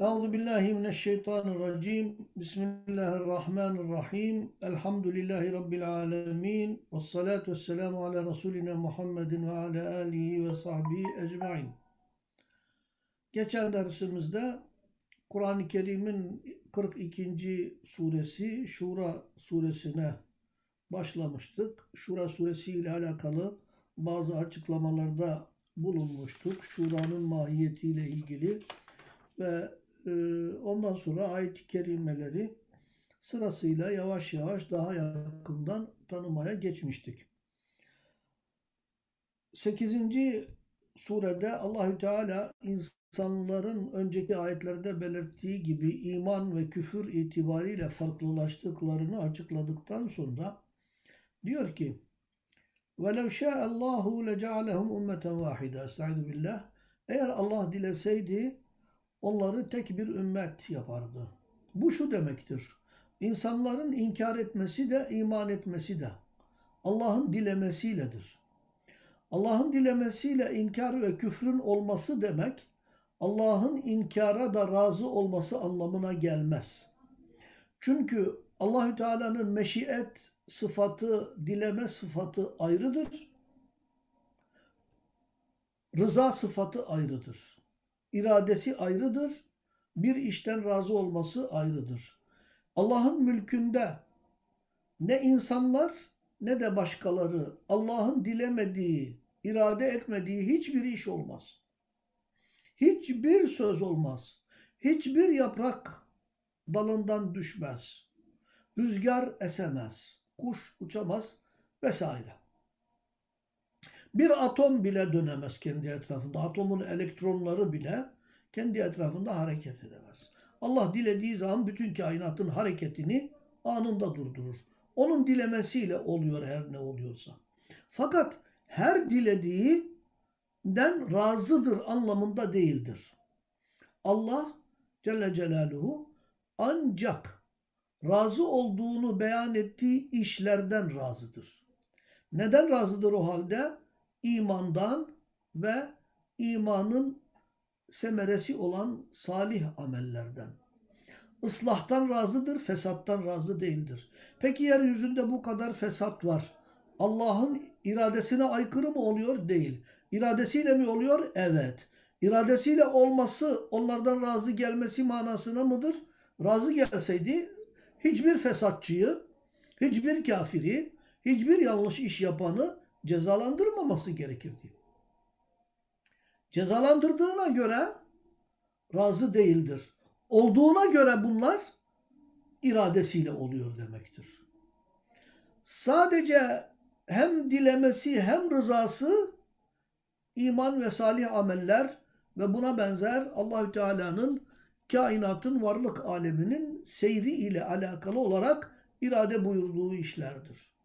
Euzu billahi mineşşeytanirracim. Bismillahirrahmanirrahim. Elhamdülillahi rabbil alamin. Ves salatu vesselamu ala resulina Muhammedin ve ala alihi ve sahbihi ecmaîn. Geçen dersimizde Kur'an-ı Kerim'in 42. suresi Şura suresine başlamıştık. Şura suresi ile alakalı bazı açıklamalarda bulunmuştuk. Şura'nın mahiyetiyle ilgili ve ondan sonra ayet-i kerimeleri sırasıyla yavaş yavaş daha yakından tanımaya geçmiştik. 8. surede Allahü Teala insanların önceki ayetlerde belirttiği gibi iman ve küfür itibariyle farklılaştıklarını açıkladıktan sonra diyor ki وَلَوْ شَاءَ اللّٰهُ لَجَعَلَهُمْ اُمَّةً وَاحِدًا Estaizu billah. Eğer Allah dileseydi onları tek bir ümmet yapardı. Bu şu demektir. İnsanların inkar etmesi de iman etmesi de Allah'ın dilemesiyledir. Allah'ın dilemesiyle inkar ve küfrün olması demek Allah'ın inkara da razı olması anlamına gelmez. Çünkü Allahü Teala'nın meşiyet sıfatı, dileme sıfatı ayrıdır. Rıza sıfatı ayrıdır. İradesi ayrıdır. Bir işten razı olması ayrıdır. Allah'ın mülkünde ne insanlar ne de başkaları Allah'ın dilemediği, irade etmediği hiçbir iş olmaz. Hiçbir söz olmaz. Hiçbir yaprak dalından düşmez. Rüzgar esemez. Kuş uçamaz vesaire. Bir atom bile dönemez kendi etrafında. Atomun elektronları bile kendi etrafında hareket edemez. Allah dilediği zaman bütün kainatın hareketini anında durdurur. Onun dilemesiyle oluyor her ne oluyorsa. Fakat her dilediğinden razıdır anlamında değildir. Allah Celle Celaluhu ancak razı olduğunu beyan ettiği işlerden razıdır. Neden razıdır o halde? İmandan ve imanın semeresi olan salih amellerden. Islahtan razıdır, fesattan razı değildir. Peki yeryüzünde bu kadar fesat var. Allah'ın iradesine aykırı mı oluyor? Değil. İradesiyle mi oluyor? Evet. İradesiyle olması onlardan razı gelmesi manasına mıdır? Razı gelseydi hiçbir fesatçıyı, hiçbir kafiri, hiçbir yanlış iş yapanı cezalandırmaması gerekirdi. Cezalandırdığına göre razı değildir. Olduğuna göre bunlar iradesiyle oluyor demektir. Sadece hem dilemesi hem rızası iman ve salih ameller ve buna benzer Allahü Teala'nın kainatın varlık aleminin seyri ile alakalı olarak irade buyurduğu işlerdir.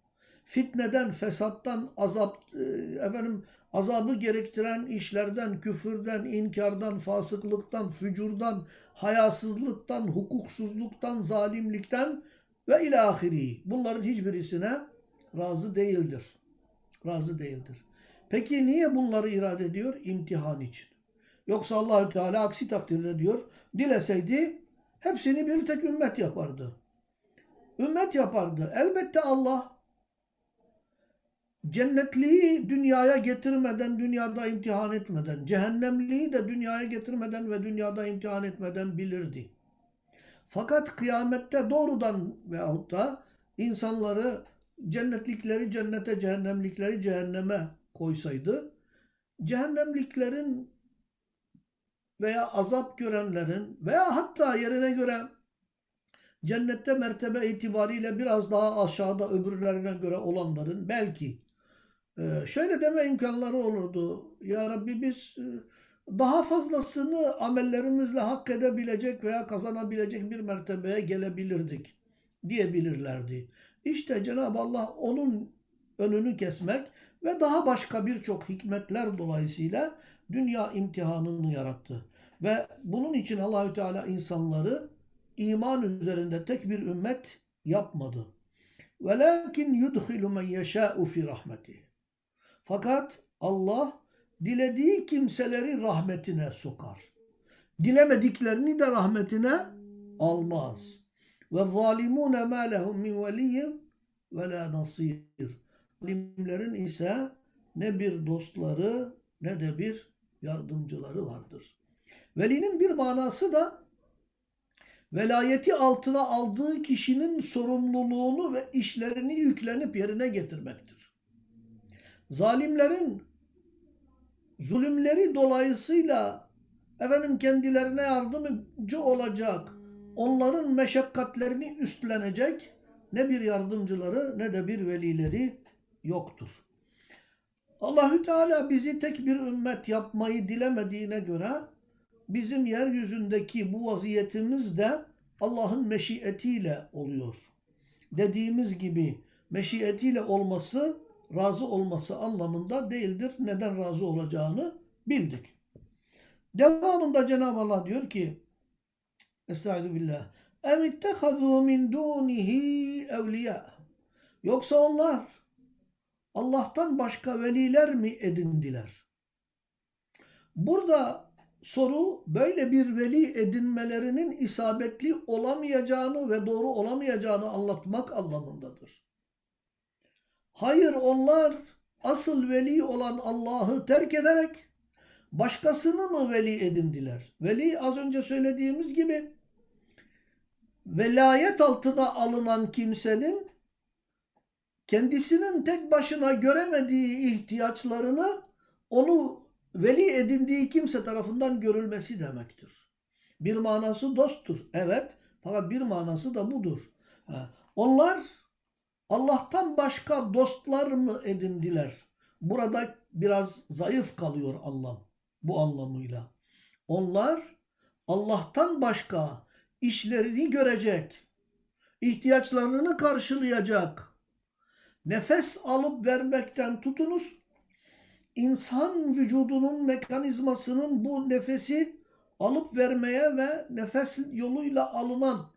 Fitneden, fesattan, azap, e, efendim azabı gerektiren işlerden, küfürden, inkardan, fasıklıktan, fücurdan, hayasızlıktan, hukuksuzluktan, zalimlikten ve ilahiri. Bunların hiçbirisine razı değildir. Razı değildir. Peki niye bunları irade ediyor? İmtihan için. Yoksa Allahü Teala aksi takdirde diyor, dileseydi hepsini bir tek ümmet yapardı. Ümmet yapardı. Elbette Allah cennetliği dünyaya getirmeden, dünyada imtihan etmeden, cehennemliği de dünyaya getirmeden ve dünyada imtihan etmeden bilirdi. Fakat kıyamette doğrudan veyahut da insanları cennetlikleri cennete, cehennemlikleri cehenneme koysaydı, cehennemliklerin veya azap görenlerin veya hatta yerine göre cennette mertebe itibariyle biraz daha aşağıda öbürlerine göre olanların belki şöyle deme imkanları olurdu. Ya Rabbi biz e, daha fazlasını amellerimizle hak edebilecek veya kazanabilecek bir mertebeye gelebilirdik diyebilirlerdi. İşte Cenab-ı Allah onun önünü kesmek ve daha başka birçok hikmetler dolayısıyla dünya imtihanını yarattı. Ve bunun için Allahü Teala insanları iman üzerinde tek bir ümmet yapmadı. Velakin yudhilu men yeşâ'u fi rahmeti. Fakat Allah dilediği kimseleri rahmetine sokar. Dilemediklerini de rahmetine almaz. Ve zalimune ma lehum min veliyyin ve la nasir. Zalimlerin ise ne bir dostları ne de bir yardımcıları vardır. Velinin bir manası da velayeti altına aldığı kişinin sorumluluğunu ve işlerini yüklenip yerine getirmektir. Zalimlerin zulümleri dolayısıyla efendim kendilerine yardımcı olacak, onların meşakkatlerini üstlenecek ne bir yardımcıları ne de bir velileri yoktur. Allahü Teala bizi tek bir ümmet yapmayı dilemediğine göre bizim yeryüzündeki bu vaziyetimiz de Allah'ın meşiyetiyle oluyor. Dediğimiz gibi meşiyetiyle olması, razı olması anlamında değildir. Neden razı olacağını bildik. Devamında Cenab-ı Allah diyor ki Estaizu billah Em ittehazû min dûnihi evliya Yoksa onlar Allah'tan başka veliler mi edindiler? Burada soru böyle bir veli edinmelerinin isabetli olamayacağını ve doğru olamayacağını anlatmak anlamındadır. Hayır onlar asıl veli olan Allah'ı terk ederek başkasını mı veli edindiler? Veli az önce söylediğimiz gibi velayet altına alınan kimsenin kendisinin tek başına göremediği ihtiyaçlarını onu veli edindiği kimse tarafından görülmesi demektir. Bir manası dosttur. Evet. Fakat bir manası da budur. Onlar Allah'tan başka dostlar mı edindiler? Burada biraz zayıf kalıyor anlam. Bu anlamıyla. Onlar Allah'tan başka işlerini görecek, ihtiyaçlarını karşılayacak, nefes alıp vermekten tutunuz, insan vücudunun mekanizmasının bu nefesi alıp vermeye ve nefes yoluyla alınan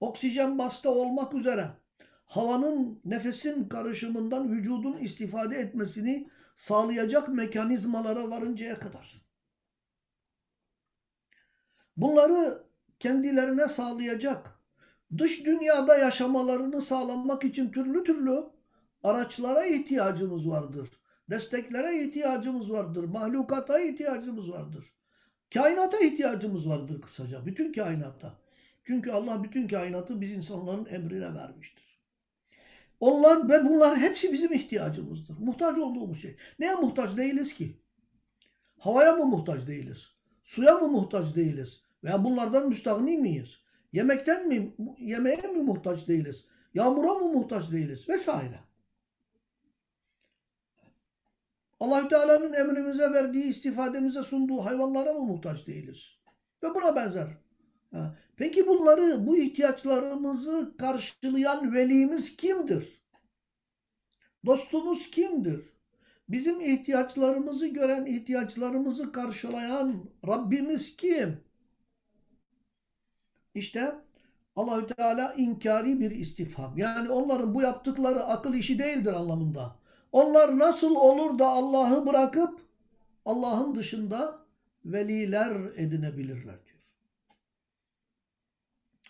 oksijen basta olmak üzere havanın nefesin karışımından vücudun istifade etmesini sağlayacak mekanizmalara varıncaya kadar. Bunları kendilerine sağlayacak, dış dünyada yaşamalarını sağlamak için türlü türlü araçlara ihtiyacımız vardır. Desteklere ihtiyacımız vardır. Mahlukata ihtiyacımız vardır. Kainata ihtiyacımız vardır kısaca. Bütün kainatta. Çünkü Allah bütün kainatı biz insanların emrine vermiştir. Onlar ve bunlar hepsi bizim ihtiyacımızdır. Muhtaç olduğumuz şey. Neye muhtaç değiliz ki? Havaya mı muhtaç değiliz? Suya mı muhtaç değiliz? Veya bunlardan müstahni miyiz? Yemekten mi, yemeğe mi muhtaç değiliz? Yağmura mı muhtaç değiliz? Vesaire. allah Teala'nın emrimize verdiği, istifademize sunduğu hayvanlara mı muhtaç değiliz? Ve buna benzer. Peki bunları, bu ihtiyaçlarımızı karşılayan velimiz kimdir? Dostumuz kimdir? Bizim ihtiyaçlarımızı gören, ihtiyaçlarımızı karşılayan Rabbimiz kim? İşte Allahü Teala inkari bir istifham. Yani onların bu yaptıkları akıl işi değildir anlamında. Onlar nasıl olur da Allah'ı bırakıp Allah'ın dışında veliler edinebilirler.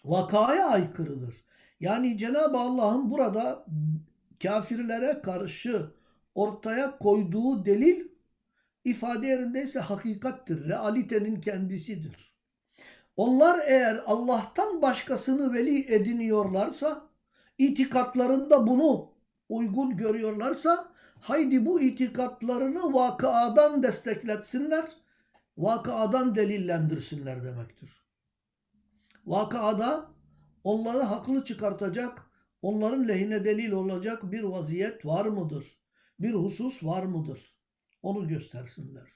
Vakaya aykırıdır. Yani Cenab-ı Allah'ın burada kafirlere karşı ortaya koyduğu delil ifade yerindeyse hakikattir. Realitenin kendisidir. Onlar eğer Allah'tan başkasını veli ediniyorlarsa, itikatlarında bunu uygun görüyorlarsa, haydi bu itikatlarını vakıadan destekletsinler, vakıadan delillendirsinler demektir. Vakıada onları haklı çıkartacak, onların lehine delil olacak bir vaziyet var mıdır? Bir husus var mıdır? Onu göstersinler.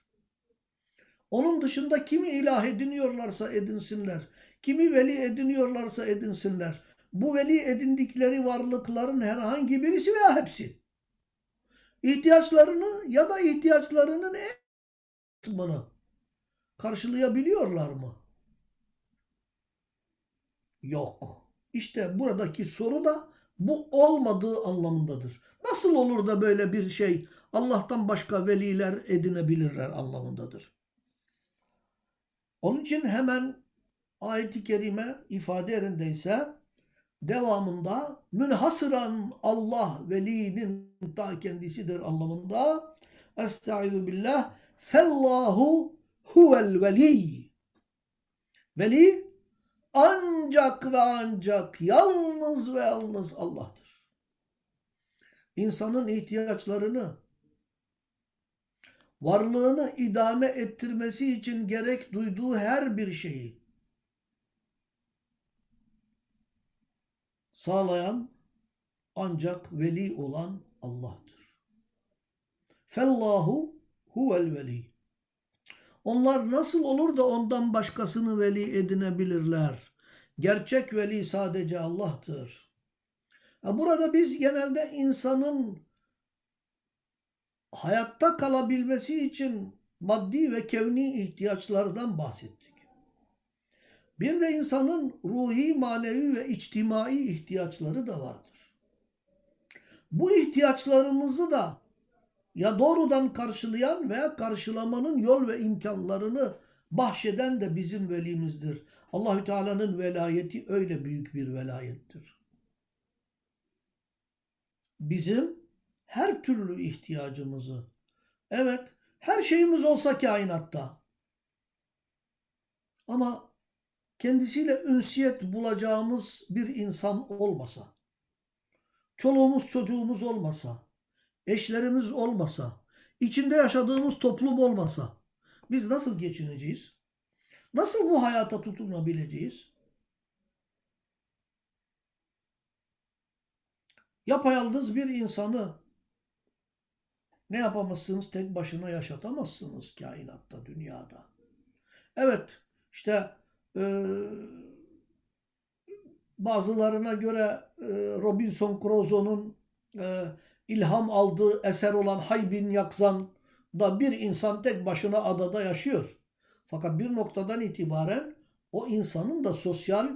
Onun dışında kimi ilah ediniyorlarsa edinsinler. Kimi veli ediniyorlarsa edinsinler. Bu veli edindikleri varlıkların herhangi birisi veya hepsi. ihtiyaçlarını ya da ihtiyaçlarının en kısmını karşılayabiliyorlar mı? Yok. İşte buradaki soru da bu olmadığı anlamındadır. Nasıl olur da böyle bir şey Allah'tan başka veliler edinebilirler anlamındadır. Onun için hemen ayet-i kerime ifade yerindeyse devamında münhasıran Allah velinin ta kendisidir anlamında Estaizu billah fellahu huvel veli Veli ancak ve ancak yalnız ve yalnız Allah'tır. İnsanın ihtiyaçlarını varlığını idame ettirmesi için gerek duyduğu her bir şeyi sağlayan ancak veli olan Allah'tır. Fellahu huvel veli. Onlar nasıl olur da ondan başkasını veli edinebilirler? Gerçek veli sadece Allah'tır. Burada biz genelde insanın hayatta kalabilmesi için maddi ve kevni ihtiyaçlardan bahsettik. Bir de insanın ruhi, manevi ve içtimai ihtiyaçları da vardır. Bu ihtiyaçlarımızı da ya doğrudan karşılayan veya karşılamanın yol ve imkanlarını bahşeden de bizim velimizdir. Allahü Teala'nın velayeti öyle büyük bir velayettir. Bizim her türlü ihtiyacımızı, evet her şeyimiz olsa kainatta ama kendisiyle ünsiyet bulacağımız bir insan olmasa, çoluğumuz çocuğumuz olmasa, eşlerimiz olmasa, içinde yaşadığımız toplum olmasa biz nasıl geçineceğiz? Nasıl bu hayata tutunabileceğiz? Yapayalnız bir insanı ne yapamazsınız? Tek başına yaşatamazsınız kainatta, dünyada. Evet, işte e, bazılarına göre e, Robinson Crusoe'nun e, ilham aldığı eser olan Haybin Yakzan da bir insan tek başına adada yaşıyor. Fakat bir noktadan itibaren o insanın da sosyal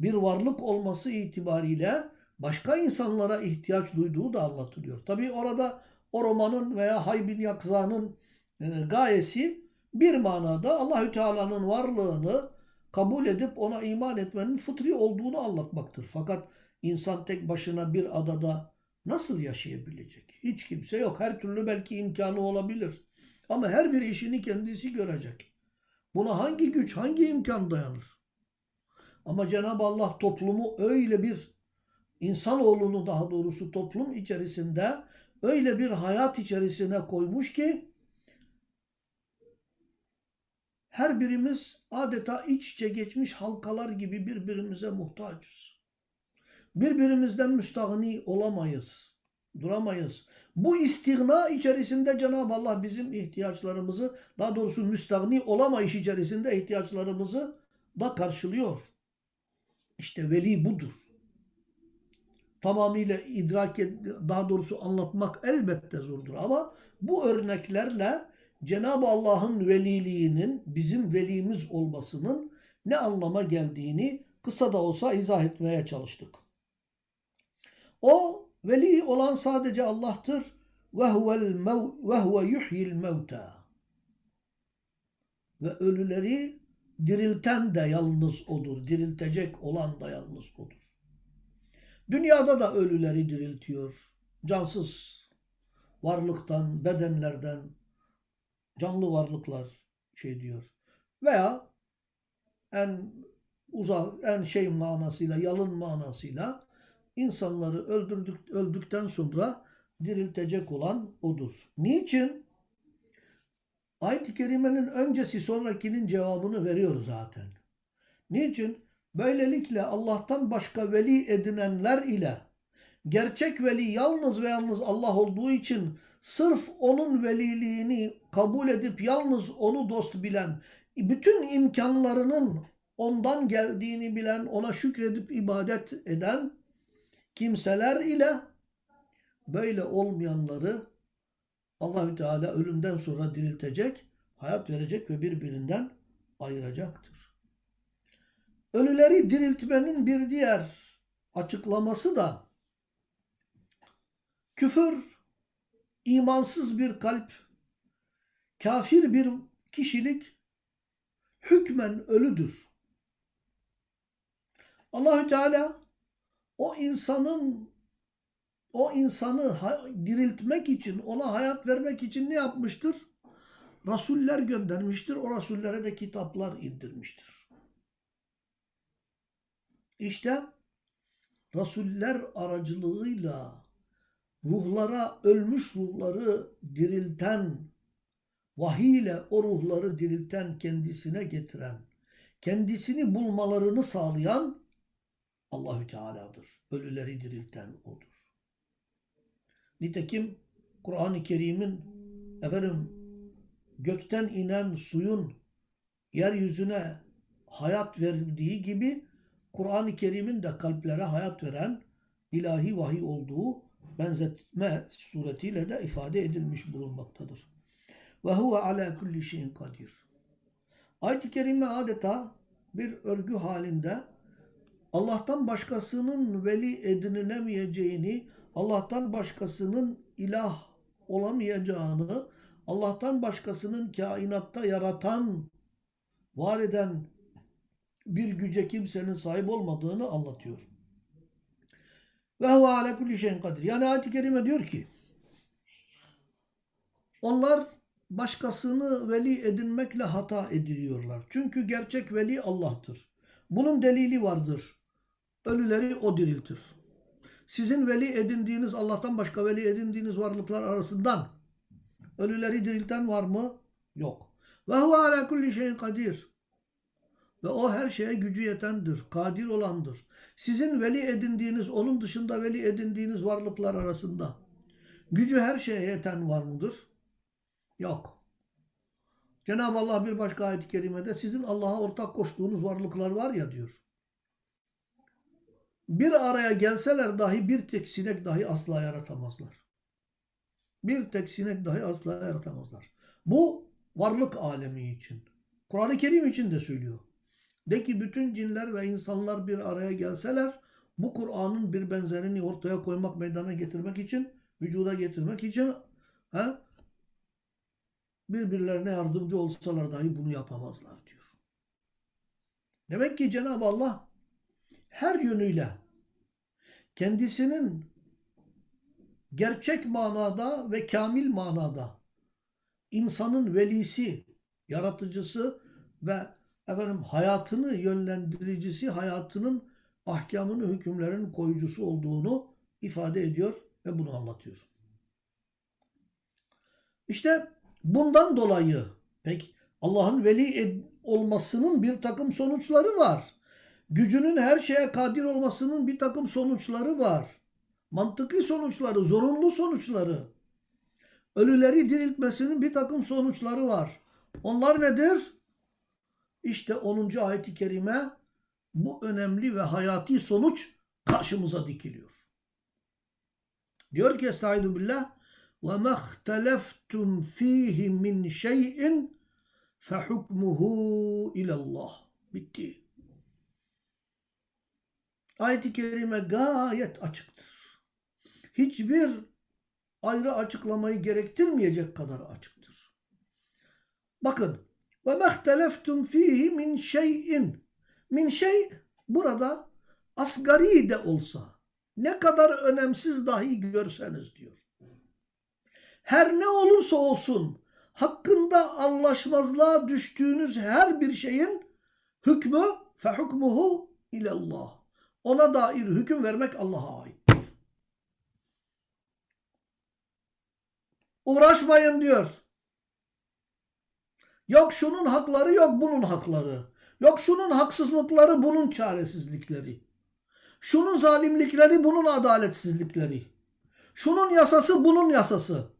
bir varlık olması itibariyle başka insanlara ihtiyaç duyduğu da anlatılıyor. Tabi orada o romanın veya Haybin Yakza'nın e, gayesi bir manada Allahü Teala'nın varlığını kabul edip ona iman etmenin fıtri olduğunu anlatmaktır. Fakat insan tek başına bir adada nasıl yaşayabilecek? Hiç kimse yok. Her türlü belki imkanı olabilir. Ama her bir işini kendisi görecek. Buna hangi güç, hangi imkan dayanır? Ama Cenab-ı Allah toplumu öyle bir insanoğlunu daha doğrusu toplum içerisinde öyle bir hayat içerisine koymuş ki her birimiz adeta iç içe geçmiş halkalar gibi birbirimize muhtaçız. Birbirimizden müstahni olamayız. Duramayız. Bu istigna içerisinde Cenab-ı Allah bizim ihtiyaçlarımızı daha doğrusu müstahni olamayış içerisinde ihtiyaçlarımızı da karşılıyor. İşte veli budur. Tamamıyla idrak daha doğrusu anlatmak elbette zordur ama bu örneklerle Cenab-ı Allah'ın veliliğinin bizim velimiz olmasının ne anlama geldiğini kısa da olsa izah etmeye çalıştık. O veli olan sadece Allah'tır. Ve huve yuhyil mevta. Ve ölüleri dirilten de yalnız odur. Diriltecek olan da yalnız odur. Dünyada da ölüleri diriltiyor. Cansız varlıktan, bedenlerden, canlı varlıklar şey diyor. Veya en uzak, en şey manasıyla, yalın manasıyla insanları öldürdük, öldükten sonra diriltecek olan odur. Niçin? Ayet-i Kerime'nin öncesi sonrakinin cevabını veriyor zaten. Niçin? Böylelikle Allah'tan başka veli edinenler ile gerçek veli yalnız ve yalnız Allah olduğu için sırf onun veliliğini kabul edip yalnız onu dost bilen, bütün imkanlarının ondan geldiğini bilen, ona şükredip ibadet eden kimseler ile böyle olmayanları Allahü Teala ölümden sonra diriltecek, hayat verecek ve birbirinden ayıracaktır. Ölüleri diriltmenin bir diğer açıklaması da küfür, imansız bir kalp, kafir bir kişilik hükmen ölüdür. Allahü Teala o insanın o insanı diriltmek için, ona hayat vermek için ne yapmıştır? Rasuller göndermiştir. O rasullere de kitaplar indirmiştir. İşte rasuller aracılığıyla ruhlara, ölmüş ruhları dirilten, vahiy ile o ruhları dirilten, kendisine getiren, kendisini bulmalarını sağlayan Allahü Teala'dır. Ölüleri dirilten odur. Nitekim Kur'an-ı Kerim'in efendim gökten inen suyun yeryüzüne hayat verdiği gibi Kur'an-ı Kerim'in de kalplere hayat veren ilahi vahiy olduğu benzetme suretiyle de ifade edilmiş bulunmaktadır. Ve huve ala kulli şeyin kadir. Ayet-i Kerime adeta bir örgü halinde Allah'tan başkasının veli edinilemeyeceğini, Allah'tan başkasının ilah olamayacağını, Allah'tan başkasının kainatta yaratan, var eden bir güce kimsenin sahip olmadığını anlatıyor. Ve huve ala kulli şeyin kadir. Yani ayet-i kerime diyor ki onlar başkasını veli edinmekle hata ediliyorlar. Çünkü gerçek veli Allah'tır. Bunun delili vardır. Ölüleri o diriltir. Sizin veli edindiğiniz Allah'tan başka veli edindiğiniz varlıklar arasından ölüleri dirilten var mı? Yok. Ve huve ala kulli şeyin kadir. Ve o her şeye gücü yetendir, kadir olandır. Sizin veli edindiğiniz, onun dışında veli edindiğiniz varlıklar arasında gücü her şeye yeten var mıdır? Yok. Cenab-ı Allah bir başka ayet-i kerimede sizin Allah'a ortak koştuğunuz varlıklar var ya diyor. Bir araya gelseler dahi bir tek sinek dahi asla yaratamazlar. Bir tek sinek dahi asla yaratamazlar. Bu varlık alemi için. Kur'an-ı Kerim için de söylüyor. De ki bütün cinler ve insanlar bir araya gelseler bu Kur'an'ın bir benzerini ortaya koymak, meydana getirmek için, vücuda getirmek için he, birbirlerine yardımcı olsalar dahi bunu yapamazlar diyor. Demek ki Cenab-ı Allah her yönüyle kendisinin gerçek manada ve kamil manada insanın velisi, yaratıcısı ve efendim hayatını yönlendiricisi, hayatının ahkamını, hükümlerin koyucusu olduğunu ifade ediyor ve bunu anlatıyor. İşte bundan dolayı pek Allah'ın veli olmasının bir takım sonuçları var. Gücünün her şeye kadir olmasının bir takım sonuçları var. Mantıki sonuçları, zorunlu sonuçları. Ölüleri diriltmesinin bir takım sonuçları var. Onlar nedir? İşte 10. ayet-i kerime bu önemli ve hayati sonuç karşımıza dikiliyor. Diyor ki Estaizu billah ve mehteleftum fihi min şeyin fehukmuhu ilallah. Bitti. Ayet-i kerime gayet açıktır. Hiçbir ayrı açıklamayı gerektirmeyecek kadar açıktır. Bakın ve mehteleftum fihi min şeyin. Min şey burada asgari de olsa ne kadar önemsiz dahi görseniz diyor. Her ne olursa olsun hakkında anlaşmazlığa düştüğünüz her bir şeyin hükmü fe hukmuhu ilallah. Ona dair hüküm vermek Allah'a aittir. Uğraşmayın diyor. Yok şunun hakları yok bunun hakları. Yok şunun haksızlıkları bunun çaresizlikleri. Şunun zalimlikleri bunun adaletsizlikleri. Şunun yasası bunun yasası.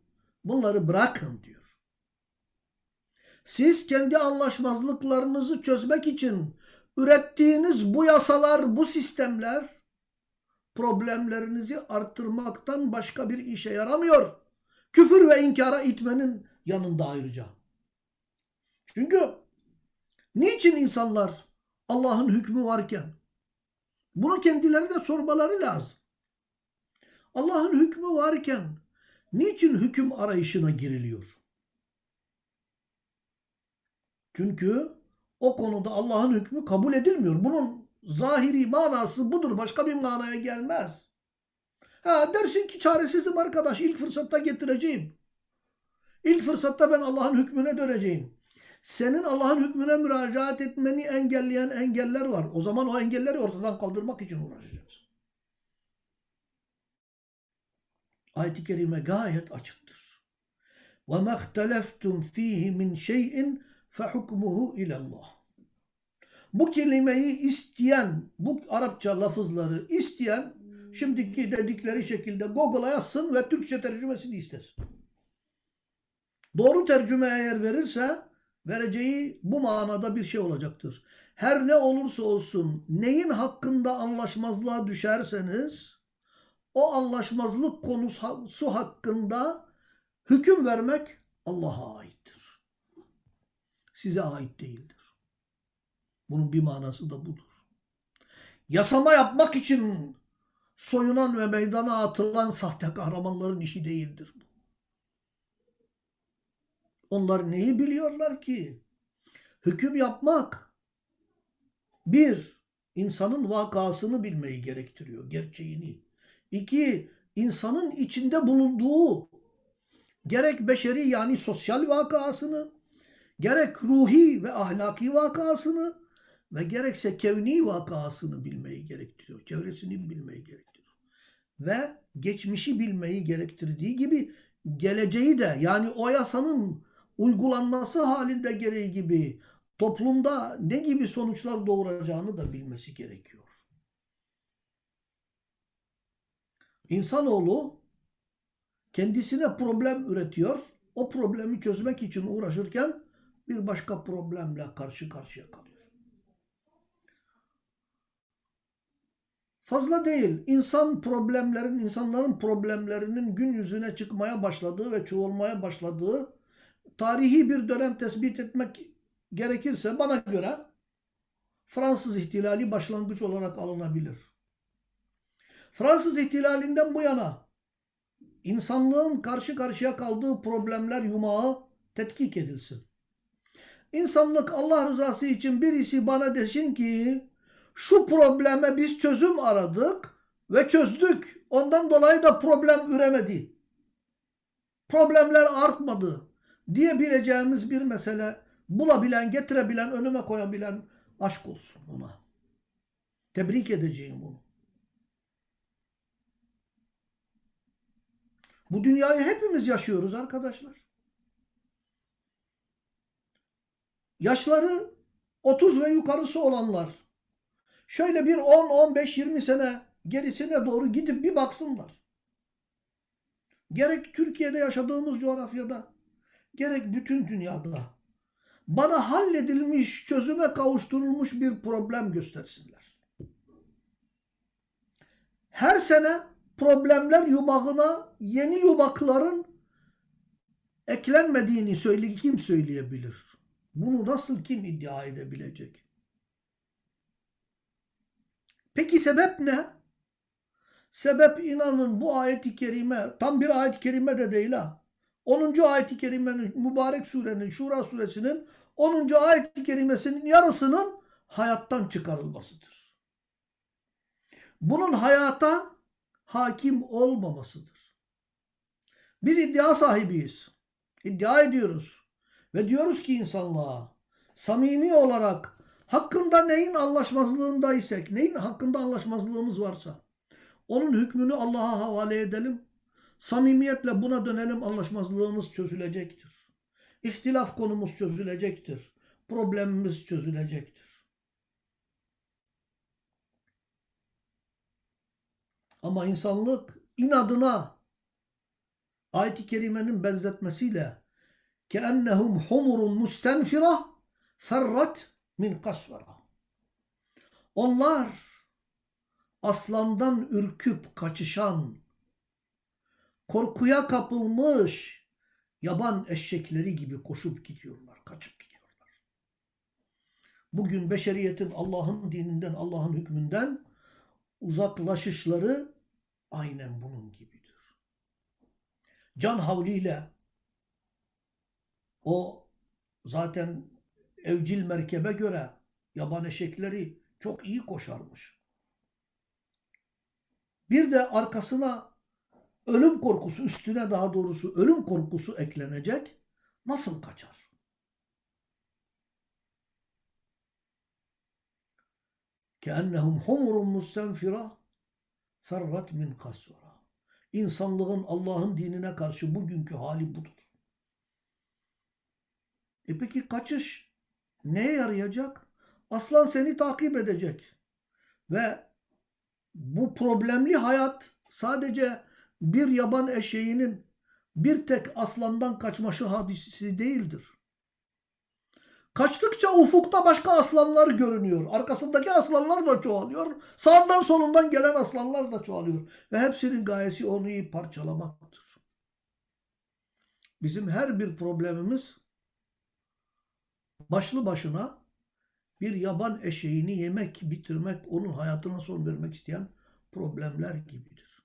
Bunları bırakın diyor. Siz kendi anlaşmazlıklarınızı çözmek için ürettiğiniz bu yasalar, bu sistemler problemlerinizi arttırmaktan başka bir işe yaramıyor. Küfür ve inkara itmenin yanında ayrıca. Çünkü niçin insanlar Allah'ın hükmü varken bunu kendileri de sormaları lazım. Allah'ın hükmü varken niçin hüküm arayışına giriliyor? Çünkü o konuda Allah'ın hükmü kabul edilmiyor. Bunun zahiri manası budur. Başka bir manaya gelmez. Ha dersin ki çaresizim arkadaş ilk fırsatta getireceğim. İlk fırsatta ben Allah'ın hükmüne döneceğim. Senin Allah'ın hükmüne müracaat etmeni engelleyen engeller var. O zaman o engelleri ortadan kaldırmak için uğraşacaksın. Ayet-i kerime gayet açıktır. وَمَا اخْتَلَفْتُمْ ف۪يهِ مِنْ شَيْءٍ فَحُكْمُهُ اِلَى اللّٰهِ Bu kelimeyi isteyen, bu Arapça lafızları isteyen, şimdiki dedikleri şekilde Google'a yazsın ve Türkçe tercümesini istesin. Doğru tercüme eğer verirse vereceği bu manada bir şey olacaktır. Her ne olursa olsun neyin hakkında anlaşmazlığa düşerseniz o anlaşmazlık konusu hakkında hüküm vermek Allah'a aittir. Size ait değildir. Bunun bir manası da budur. Yasama yapmak için soyunan ve meydana atılan sahte kahramanların işi değildir bu. Onlar neyi biliyorlar ki? Hüküm yapmak bir, insanın vakasını bilmeyi gerektiriyor, gerçeğini. İki, insanın içinde bulunduğu gerek beşeri yani sosyal vakasını, gerek ruhi ve ahlaki vakasını ve gerekse kevni vakasını bilmeyi gerektiriyor. Çevresini bilmeyi gerektiriyor. Ve geçmişi bilmeyi gerektirdiği gibi geleceği de yani o yasanın uygulanması halinde gereği gibi toplumda ne gibi sonuçlar doğuracağını da bilmesi gerekiyor. İnsanoğlu kendisine problem üretiyor. O problemi çözmek için uğraşırken bir başka problemle karşı karşıya kalıyor. Fazla değil. İnsan problemlerin, insanların problemlerinin gün yüzüne çıkmaya başladığı ve çoğalmaya başladığı tarihi bir dönem tespit etmek gerekirse bana göre Fransız ihtilali başlangıç olarak alınabilir. Fransız ihtilalinden bu yana insanlığın karşı karşıya kaldığı problemler yumağı tetkik edilsin. İnsanlık Allah rızası için birisi bana desin ki şu probleme biz çözüm aradık ve çözdük. Ondan dolayı da problem üremedi. Problemler artmadı diyebileceğimiz bir mesele bulabilen, getirebilen, önüme koyabilen aşk olsun ona. Tebrik edeceğim onu. Bu dünyayı hepimiz yaşıyoruz arkadaşlar. Yaşları 30 ve yukarısı olanlar şöyle bir 10, 15, 20 sene gerisine doğru gidip bir baksınlar. Gerek Türkiye'de yaşadığımız coğrafyada, gerek bütün dünyada bana halledilmiş, çözüme kavuşturulmuş bir problem göstersinler. Her sene problemler yumağına yeni yumakların eklenmediğini söyle kim söyleyebilir? Bunu nasıl kim iddia edebilecek? Peki sebep ne? Sebep inanın bu ayeti kerime tam bir ayet-i kerime de değil ha. 10. ayet-i kerimenin mübarek surenin Şura suresinin 10. ayet-i kerimesinin yarısının hayattan çıkarılmasıdır. Bunun hayata hakim olmamasıdır. Biz iddia sahibiyiz. İddia ediyoruz. Ve diyoruz ki insanlığa samimi olarak hakkında neyin anlaşmazlığındaysak, neyin hakkında anlaşmazlığımız varsa onun hükmünü Allah'a havale edelim. Samimiyetle buna dönelim anlaşmazlığımız çözülecektir. İhtilaf konumuz çözülecektir. Problemimiz çözülecektir. Ama insanlık inadına ayet-i kerimenin benzetmesiyle كَأَنَّهُمْ حُمُرٌ مُسْتَنْفِرَةٌ فَرَّتْ min kasvara. Onlar aslandan ürküp kaçışan, korkuya kapılmış yaban eşekleri gibi koşup gidiyorlar, kaçıp gidiyorlar. Bugün beşeriyetin Allah'ın dininden, Allah'ın hükmünden uzaklaşışları aynen bunun gibidir. Can havliyle o zaten evcil merkebe göre yaban eşekleri çok iyi koşarmış. Bir de arkasına ölüm korkusu, üstüne daha doğrusu ölüm korkusu eklenecek. Nasıl kaçar? كَأَنَّهُمْ حُمُرٌ مُسْتَنْفِرَةٌ ferrat min kasvara. İnsanlığın Allah'ın dinine karşı bugünkü hali budur. E peki kaçış neye yarayacak? Aslan seni takip edecek. Ve bu problemli hayat sadece bir yaban eşeğinin bir tek aslandan kaçması hadisi değildir. Kaçtıkça ufukta başka aslanlar görünüyor. Arkasındaki aslanlar da çoğalıyor. Sağından solundan gelen aslanlar da çoğalıyor. Ve hepsinin gayesi onu iyi parçalamaktır. Bizim her bir problemimiz başlı başına bir yaban eşeğini yemek, bitirmek, onun hayatına son vermek isteyen problemler gibidir.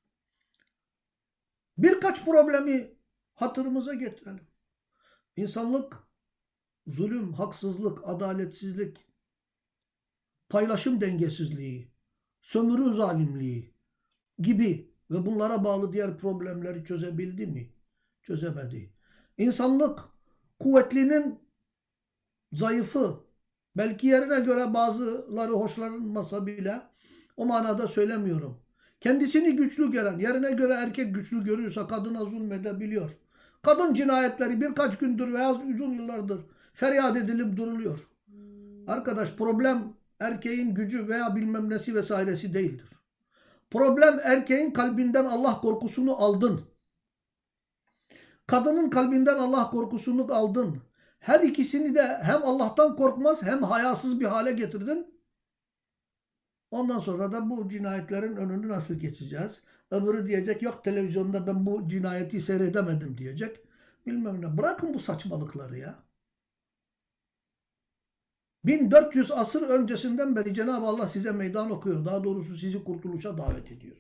Birkaç problemi hatırımıza getirelim. İnsanlık zulüm, haksızlık, adaletsizlik, paylaşım dengesizliği, sömürü zalimliği gibi ve bunlara bağlı diğer problemleri çözebildi mi? Çözemedi. İnsanlık kuvvetlinin zayıfı, belki yerine göre bazıları hoşlanmasa bile o manada söylemiyorum. Kendisini güçlü gören, yerine göre erkek güçlü görüyorsa kadına zulmedebiliyor. Kadın cinayetleri birkaç gündür veya uzun yıllardır feryat edilip duruluyor. Arkadaş problem erkeğin gücü veya bilmem nesi vesairesi değildir. Problem erkeğin kalbinden Allah korkusunu aldın. Kadının kalbinden Allah korkusunu aldın. Her ikisini de hem Allah'tan korkmaz hem hayasız bir hale getirdin. Ondan sonra da bu cinayetlerin önünü nasıl geçeceğiz? Öbürü diyecek yok televizyonda ben bu cinayeti seyredemedim diyecek. Bilmem ne. Bırakın bu saçmalıkları ya. 1400 asır öncesinden beri Cenab-ı Allah size meydan okuyor. Daha doğrusu sizi kurtuluşa davet ediyor.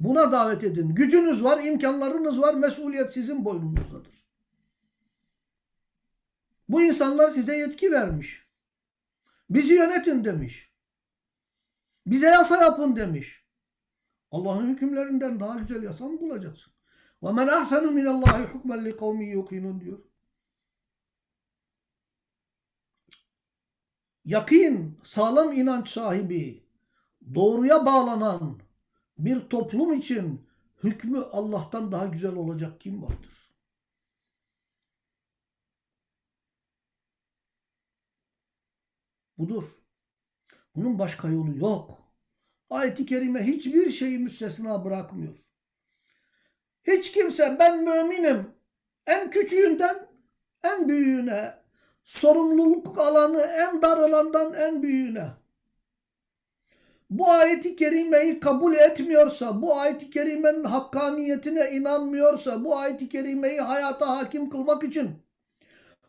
Buna davet edin. Gücünüz var, imkanlarınız var, mesuliyet sizin boynunuzdadır. Bu insanlar size yetki vermiş. Bizi yönetin demiş. Bize yasa yapın demiş. Allah'ın hükümlerinden daha güzel yasa mı bulacaksın? وَمَنْ أَحْسَنُ مِنَ اللّٰهِ حُكْمًا لِقَوْمِ يُقِنُونَ diyor. Yakin, sağlam inanç sahibi, doğruya bağlanan bir toplum için hükmü Allah'tan daha güzel olacak kim vardır? Budur. Bunun başka yolu yok. Ayet-i Kerime hiçbir şeyi müstesna bırakmıyor. Hiç kimse ben müminim en küçüğünden en büyüğüne sorumluluk alanı en dar olandan en büyüğüne bu ayeti kerimeyi kabul etmiyorsa, bu ayeti kerimenin hakkaniyetine inanmıyorsa, bu ayeti kerimeyi hayata hakim kılmak için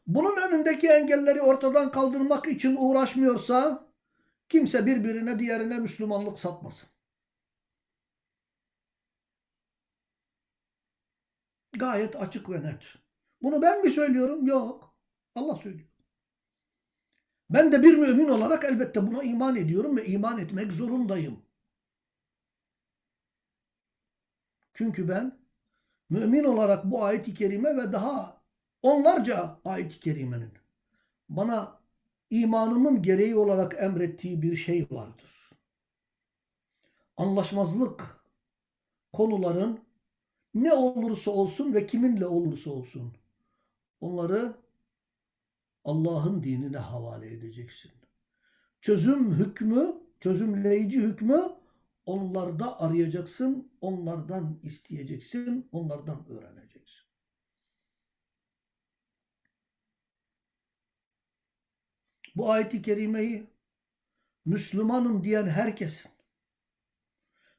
bunun önündeki engelleri ortadan kaldırmak için uğraşmıyorsa kimse birbirine diğerine Müslümanlık satmasın. Gayet açık ve net. Bunu ben mi söylüyorum? Yok. Allah söylüyor. Ben de bir mümin olarak elbette buna iman ediyorum ve iman etmek zorundayım. Çünkü ben mümin olarak bu ayet-i kerime ve daha onlarca ayet-i kerimenin bana imanımın gereği olarak emrettiği bir şey vardır. Anlaşmazlık konuların ne olursa olsun ve kiminle olursa olsun onları Allah'ın dinine havale edeceksin. Çözüm hükmü, çözümleyici hükmü onlarda arayacaksın, onlardan isteyeceksin, onlardan öğreneceksin. Bu ayeti kerimeyi Müslümanım diyen herkesin,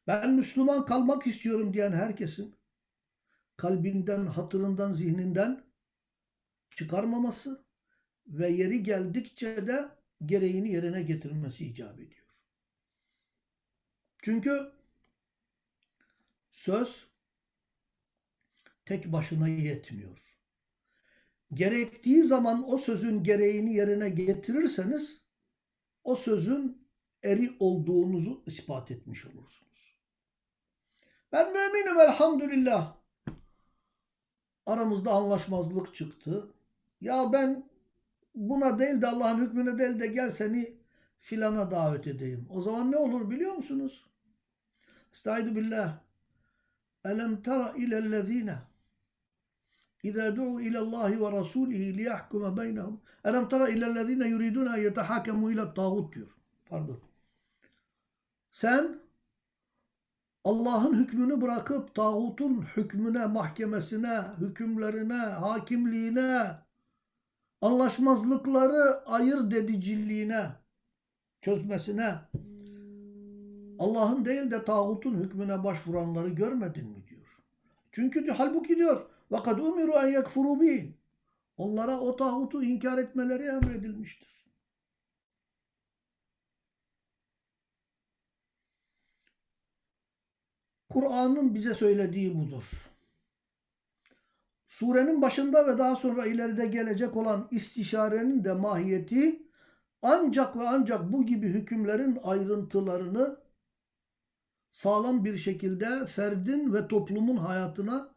ben Müslüman kalmak istiyorum diyen herkesin kalbinden, hatırından, zihninden çıkarmaması, ve yeri geldikçe de gereğini yerine getirmesi icap ediyor. Çünkü söz tek başına yetmiyor. Gerektiği zaman o sözün gereğini yerine getirirseniz o sözün eri olduğunuzu ispat etmiş olursunuz. Ben müminim elhamdülillah. Aramızda anlaşmazlık çıktı. Ya ben buna değil de Allah'ın hükmüne değil de gel seni filana davet edeyim. O zaman ne olur biliyor musunuz? Estaizu billah. Elem tera ilellezine إذا دعوا إلى الله ورسوله ليحكم بينهم ألم ترى إلى الذين يريدون أن يتحاكموا إلى الطاغوت diyor. Pardon. Sen Allah'ın hükmünü bırakıp tağutun hükmüne, mahkemesine, hükümlerine, hakimliğine, anlaşmazlıkları ayırt ediciliğine, çözmesine, Allah'ın değil de tağutun hükmüne başvuranları görmedin mi diyor. Çünkü diyor, halbuki diyor وَقَدْ اُمِرُوا اَنْ يَكْفُرُوا بِهِ Onlara o tağutu inkar etmeleri emredilmiştir. Kur'an'ın bize söylediği budur. Surenin başında ve daha sonra ileride gelecek olan istişarenin de mahiyeti ancak ve ancak bu gibi hükümlerin ayrıntılarını sağlam bir şekilde ferdin ve toplumun hayatına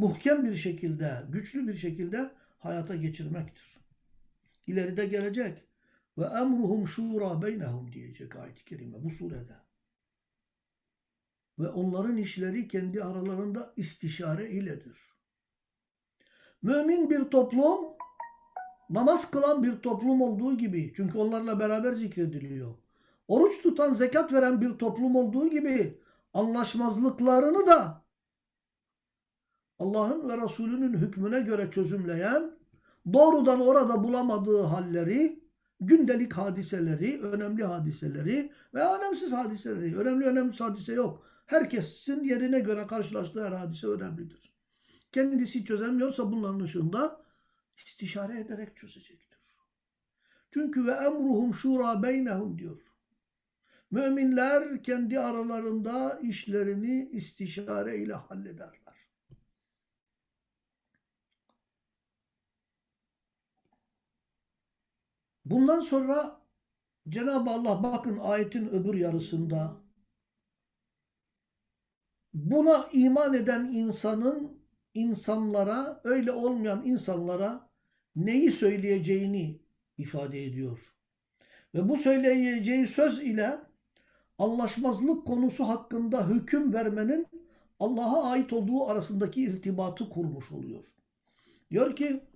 muhkem bir şekilde, güçlü bir şekilde hayata geçirmektir. İleride gelecek ve emruhum şura beynehum diyecek ayet-i kerime bu surede. Ve onların işleri kendi aralarında istişare iledir. Mümin bir toplum namaz kılan bir toplum olduğu gibi çünkü onlarla beraber zikrediliyor. Oruç tutan, zekat veren bir toplum olduğu gibi anlaşmazlıklarını da Allah'ın ve Resulünün hükmüne göre çözümleyen, doğrudan orada bulamadığı halleri, gündelik hadiseleri, önemli hadiseleri veya önemsiz hadiseleri, önemli önemsiz hadise yok. Herkesin yerine göre karşılaştığı her hadise önemlidir. Kendisi çözemiyorsa bunların ışığında istişare ederek çözecektir. Çünkü ve emruhum şura beynehum diyor. Müminler kendi aralarında işlerini istişare ile hallederler. Bundan sonra Cenab-ı Allah bakın ayetin öbür yarısında buna iman eden insanın insanlara öyle olmayan insanlara neyi söyleyeceğini ifade ediyor. Ve bu söyleyeceği söz ile anlaşmazlık konusu hakkında hüküm vermenin Allah'a ait olduğu arasındaki irtibatı kurmuş oluyor. Diyor ki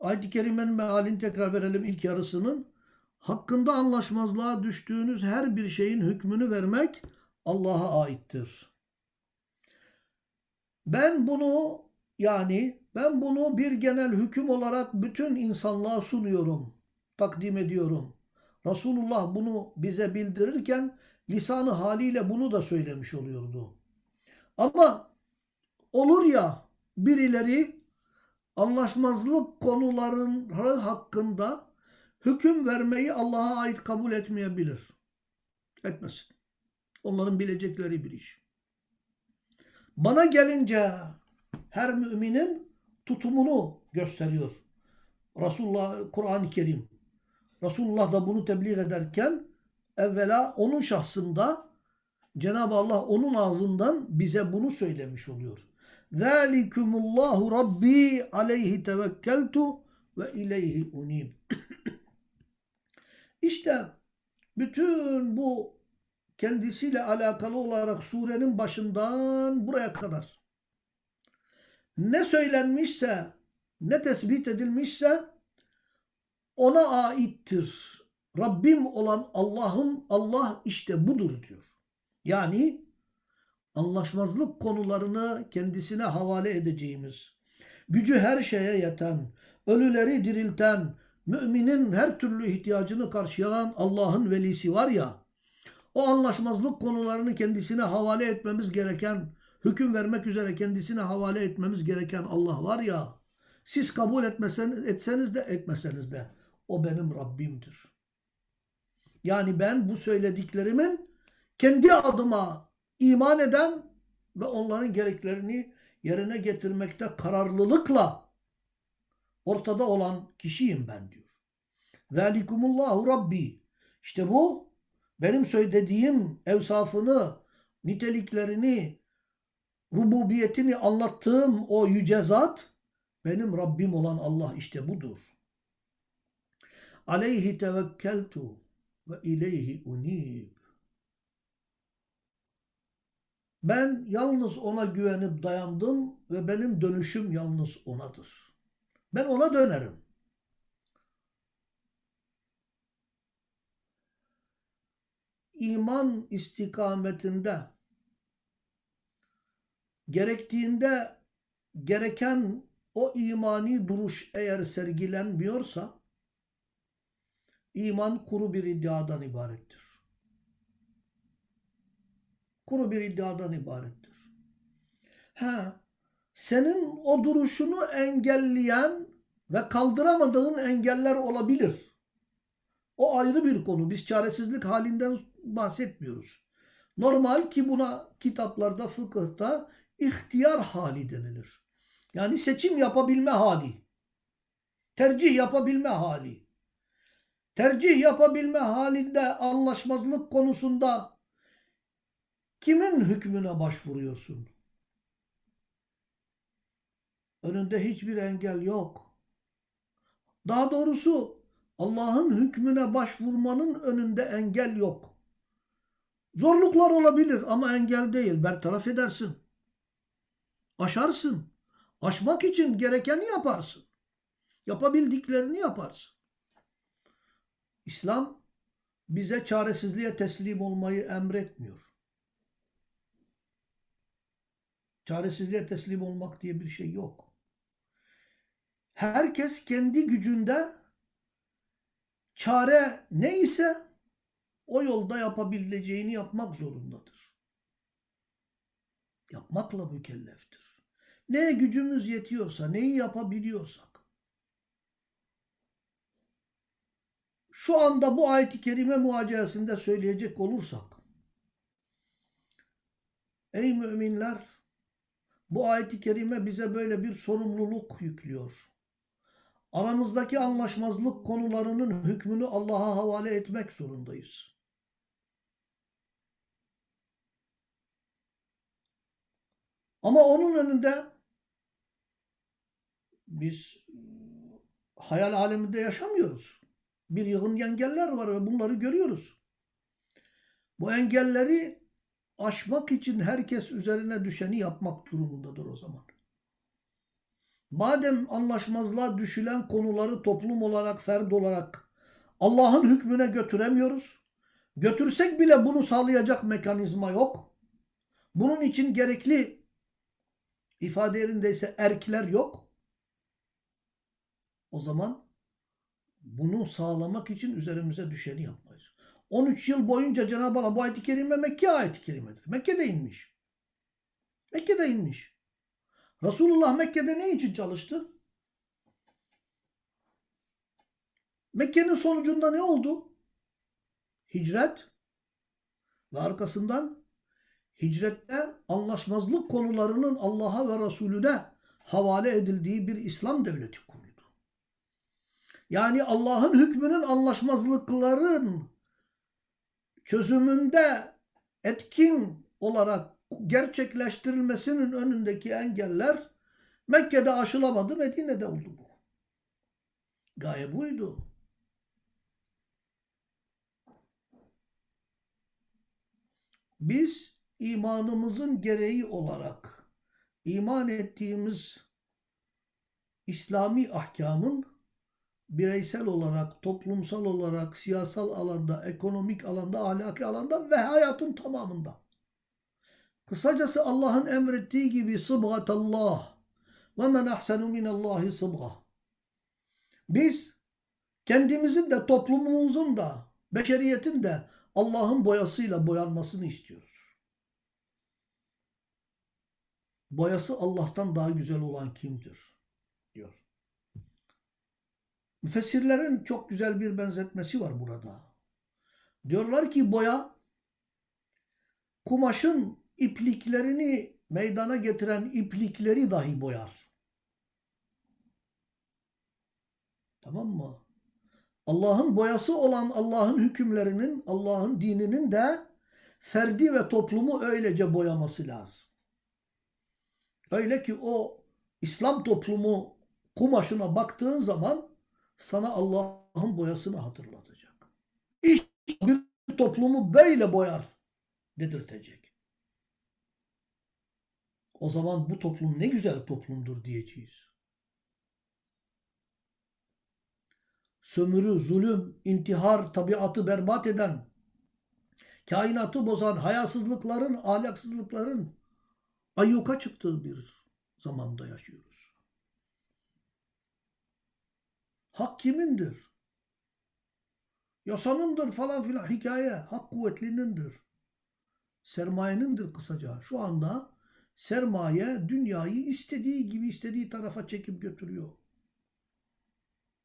Ayet-i Kerime'nin mealini tekrar verelim ilk yarısının. Hakkında anlaşmazlığa düştüğünüz her bir şeyin hükmünü vermek Allah'a aittir. Ben bunu yani ben bunu bir genel hüküm olarak bütün insanlığa sunuyorum, takdim ediyorum. Resulullah bunu bize bildirirken lisanı haliyle bunu da söylemiş oluyordu. Ama olur ya birileri anlaşmazlık konuların hakkında hüküm vermeyi Allah'a ait kabul etmeyebilir. Etmesin. Onların bilecekleri bir iş. Bana gelince her müminin tutumunu gösteriyor. Resulullah Kur'an-ı Kerim. Resulullah da bunu tebliğ ederken evvela onun şahsında Cenab-ı Allah onun ağzından bize bunu söylemiş oluyor. Zalikumullahu Rabbi aleyhi tevekkeltu ve ileyhi unib. İşte bütün bu kendisiyle alakalı olarak surenin başından buraya kadar ne söylenmişse, ne tespit edilmişse ona aittir. Rabbim olan Allah'ın Allah işte budur diyor. Yani anlaşmazlık konularını kendisine havale edeceğimiz, gücü her şeye yeten, ölüleri dirilten, müminin her türlü ihtiyacını karşılayan Allah'ın velisi var ya, o anlaşmazlık konularını kendisine havale etmemiz gereken, hüküm vermek üzere kendisine havale etmemiz gereken Allah var ya, siz kabul etmeseniz, etseniz de etmeseniz de o benim Rabbimdir. Yani ben bu söylediklerimin kendi adıma iman eden ve onların gereklerini yerine getirmekte kararlılıkla ortada olan kişiyim ben diyor. Zalikumullahu Rabbi. İşte bu benim söylediğim evsafını, niteliklerini, rububiyetini anlattığım o yüce zat benim Rabbim olan Allah işte budur. Aleyhi tevekkeltu ve ileyhi unib. Ben yalnız ona güvenip dayandım ve benim dönüşüm yalnız onadır. Ben ona dönerim. İman istikametinde gerektiğinde gereken o imani duruş eğer sergilenmiyorsa iman kuru bir iddiadan ibarettir. Kuru bir iddiadan ibarettir. Ha, senin o duruşunu engelleyen ve kaldıramadığın engeller olabilir. O ayrı bir konu. Biz çaresizlik halinden bahsetmiyoruz. Normal ki buna kitaplarda, fıkıhta ihtiyar hali denilir. Yani seçim yapabilme hali. Tercih yapabilme hali. Tercih yapabilme halinde anlaşmazlık konusunda kimin hükmüne başvuruyorsun? Önünde hiçbir engel yok. Daha doğrusu Allah'ın hükmüne başvurmanın önünde engel yok. Zorluklar olabilir ama engel değil. Bertaraf edersin. Aşarsın. Aşmak için gerekeni yaparsın. Yapabildiklerini yaparsın. İslam bize çaresizliğe teslim olmayı emretmiyor. Çaresizliğe teslim olmak diye bir şey yok. Herkes kendi gücünde çare neyse o yolda yapabileceğini yapmak zorundadır. Yapmakla mükelleftir. Neye gücümüz yetiyorsa, neyi yapabiliyorsak. Şu anda bu ayet-i kerime muhacesinde söyleyecek olursak. Ey müminler! Bu ayet-i kerime bize böyle bir sorumluluk yüklüyor. Aramızdaki anlaşmazlık konularının hükmünü Allah'a havale etmek zorundayız. Ama onun önünde biz hayal aleminde yaşamıyoruz. Bir yığın engeller var ve bunları görüyoruz. Bu engelleri aşmak için herkes üzerine düşeni yapmak durumundadır o zaman. Madem anlaşmazlığa düşülen konuları toplum olarak, ferd olarak Allah'ın hükmüne götüremiyoruz. Götürsek bile bunu sağlayacak mekanizma yok. Bunun için gerekli ifade yerindeyse erkler yok. O zaman bunu sağlamak için üzerimize düşeni yapmayız. 13 yıl boyunca Cenab-ı Allah bu ayet-i kerime Mekke ayet-i kerimedir. Mekke'de inmiş. Mekke'de inmiş. Resulullah Mekke'de ne için çalıştı? Mekke'nin sonucunda ne oldu? Hicret ve arkasından hicrette anlaşmazlık konularının Allah'a ve Resulüne havale edildiği bir İslam devleti kuruldu. Yani Allah'ın hükmünün anlaşmazlıkların çözümünde etkin olarak gerçekleştirilmesinin önündeki engeller Mekke'de aşılamadı, Medine'de oldu bu. Gaye buydu. Biz imanımızın gereği olarak iman ettiğimiz İslami ahkamın bireysel olarak, toplumsal olarak, siyasal alanda, ekonomik alanda, ahlaki alanda ve hayatın tamamında. Kısacası Allah'ın emrettiği gibi sıbgatallah ve men ahsenu minallahi sıbga. Biz kendimizin de toplumumuzun da beşeriyetin de Allah'ın boyasıyla boyanmasını istiyoruz. Boyası Allah'tan daha güzel olan kimdir? Müfessirlerin çok güzel bir benzetmesi var burada. Diyorlar ki boya kumaşın ipliklerini meydana getiren iplikleri dahi boyar. Tamam mı? Allah'ın boyası olan Allah'ın hükümlerinin, Allah'ın dininin de ferdi ve toplumu öylece boyaması lazım. Öyle ki o İslam toplumu kumaşına baktığın zaman sana Allah'ın boyasını hatırlatacak. İşte bir toplumu böyle boyar dedirtecek. O zaman bu toplum ne güzel toplumdur diyeceğiz. Sömürü, zulüm, intihar, tabiatı berbat eden, kainatı bozan, hayasızlıkların, ahlaksızlıkların ayyuka çıktığı bir zamanda yaşıyoruz. Hak kimindir? Yasanındır falan filan hikaye. Hak kuvvetlinindir. Sermayenindir kısaca. Şu anda sermaye dünyayı istediği gibi istediği tarafa çekip götürüyor.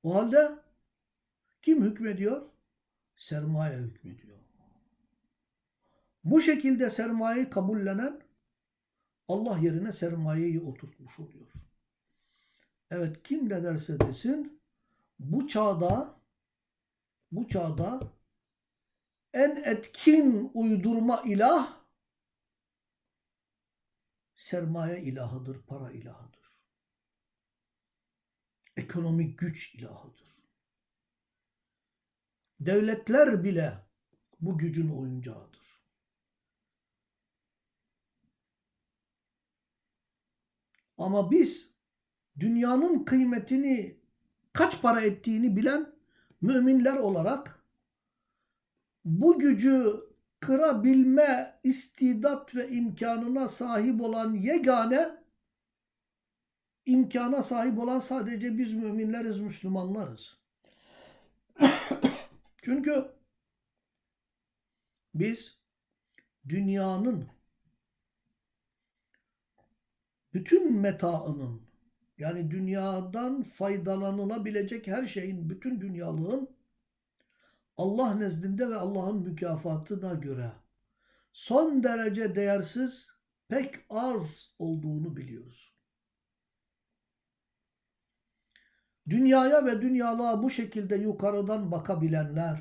O halde kim hükmediyor? Sermaye hükmediyor. Bu şekilde sermayeyi kabullenen Allah yerine sermayeyi oturtmuş oluyor. Evet kim ne derse desin bu çağda bu çağda en etkin uydurma ilah sermaye ilahıdır, para ilahıdır. Ekonomik güç ilahıdır. Devletler bile bu gücün oyuncağıdır. Ama biz dünyanın kıymetini kaç para ettiğini bilen müminler olarak bu gücü kırabilme istidat ve imkanına sahip olan yegane imkana sahip olan sadece biz müminleriz, Müslümanlarız. Çünkü biz dünyanın bütün metaının yani dünyadan faydalanılabilecek her şeyin, bütün dünyalığın Allah nezdinde ve Allah'ın mükafatına göre son derece değersiz, pek az olduğunu biliyoruz. Dünyaya ve dünyalığa bu şekilde yukarıdan bakabilenler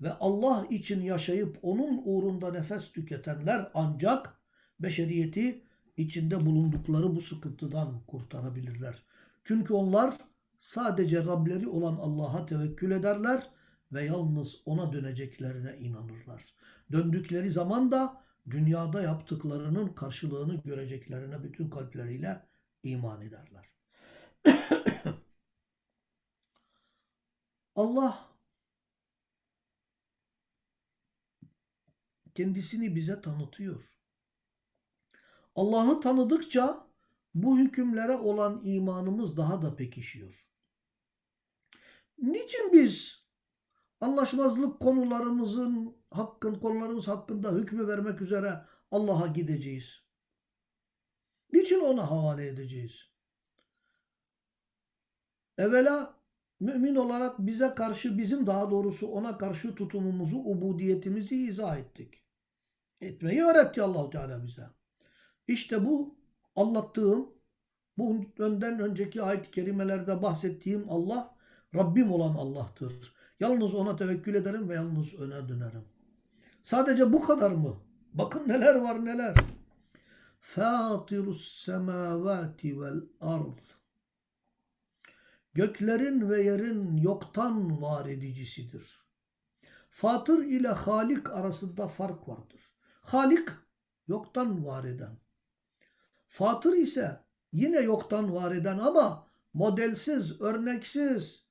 ve Allah için yaşayıp onun uğrunda nefes tüketenler ancak beşeriyeti içinde bulundukları bu sıkıntıdan kurtarabilirler. Çünkü onlar sadece Rableri olan Allah'a tevekkül ederler ve yalnız ona döneceklerine inanırlar. Döndükleri zaman da dünyada yaptıklarının karşılığını göreceklerine bütün kalpleriyle iman ederler. Allah kendisini bize tanıtıyor. Allah'ı tanıdıkça bu hükümlere olan imanımız daha da pekişiyor. Niçin biz anlaşmazlık konularımızın hakkın konularımız hakkında hükmü vermek üzere Allah'a gideceğiz? Niçin ona havale edeceğiz? Evvela mümin olarak bize karşı bizim daha doğrusu ona karşı tutumumuzu, ubudiyetimizi izah ettik. Etmeyi öğretti Allahu Teala bize. İşte bu anlattığım, bu önden önceki ayet-i kerimelerde bahsettiğim Allah, Rabbim olan Allah'tır. Yalnız ona tevekkül ederim ve yalnız öne dönerim. Sadece bu kadar mı? Bakın neler var neler. Fatirus semavati vel ard. Göklerin ve yerin yoktan var edicisidir. Fatır ile Halik arasında fark vardır. Halik yoktan var eden. Fatır ise yine yoktan var eden ama modelsiz, örneksiz,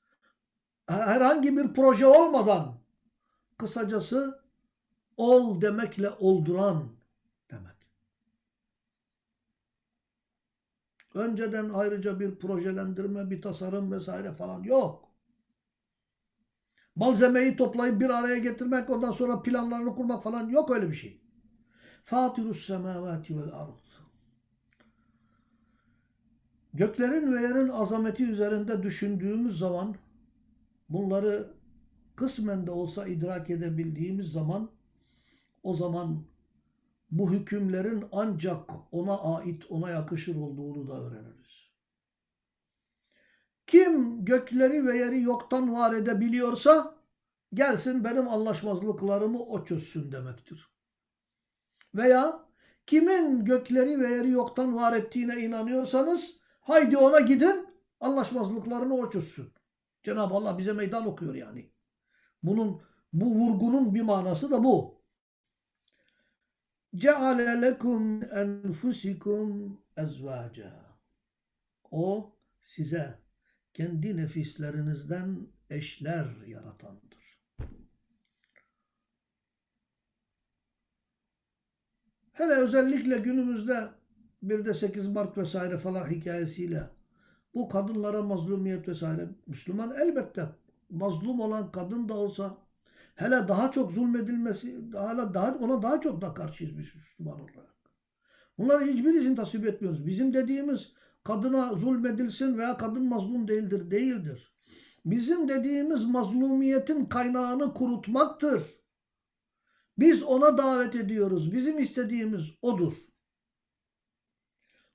herhangi bir proje olmadan kısacası ol demekle olduran demek. Önceden ayrıca bir projelendirme, bir tasarım vesaire falan yok. Malzemeyi toplayıp bir araya getirmek, ondan sonra planlarını kurmak falan yok öyle bir şey. Fatirus semavati vel ard. Göklerin ve yerin azameti üzerinde düşündüğümüz zaman bunları kısmen de olsa idrak edebildiğimiz zaman o zaman bu hükümlerin ancak ona ait, ona yakışır olduğunu da öğreniriz. Kim gökleri ve yeri yoktan var edebiliyorsa gelsin benim anlaşmazlıklarımı o çözsün demektir. Veya kimin gökleri ve yeri yoktan var ettiğine inanıyorsanız haydi ona gidin anlaşmazlıklarını o çözsün. Cenab-ı Allah bize meydan okuyor yani. Bunun bu vurgunun bir manası da bu. Ceale lekum enfusikum ezvaca. O size kendi nefislerinizden eşler yaratandır. Hele özellikle günümüzde bir de 8 Mart vesaire falan hikayesiyle bu kadınlara mazlumiyet vesaire Müslüman elbette mazlum olan kadın da olsa hele daha çok zulmedilmesi hala daha ona daha çok da karşıyız biz Müslüman olarak. Bunları hiçbirisini tasvip etmiyoruz. Bizim dediğimiz kadına zulmedilsin veya kadın mazlum değildir, değildir. Bizim dediğimiz mazlumiyetin kaynağını kurutmaktır. Biz ona davet ediyoruz. Bizim istediğimiz odur.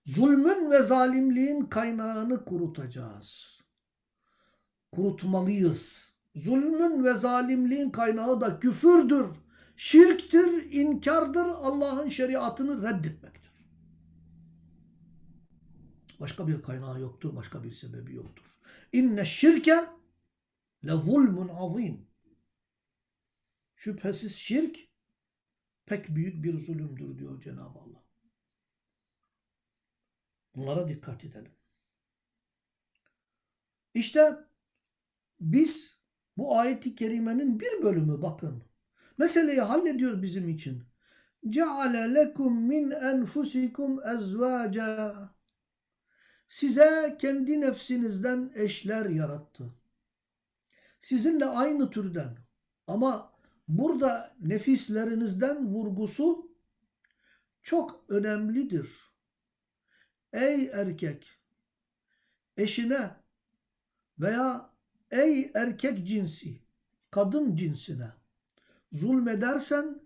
Zulmün ve zalimliğin kaynağını kurutacağız. Kurutmalıyız. Zulmün ve zalimliğin kaynağı da küfürdür, şirktir, inkardır, Allah'ın şeriatını reddetmektir. Başka bir kaynağı yoktur, başka bir sebebi yoktur. İnne şirke le zulmun azim. Şüphesiz şirk pek büyük bir zulümdür diyor Cenab-ı Allah. Bunlara dikkat edelim. İşte biz bu ayeti kerimenin bir bölümü bakın. Meseleyi hallediyor bizim için. Ceale lekum min enfusikum ezvaca. Size kendi nefsinizden eşler yarattı. Sizinle aynı türden ama burada nefislerinizden vurgusu çok önemlidir. Ey erkek eşine veya ey erkek cinsi kadın cinsine zulmedersen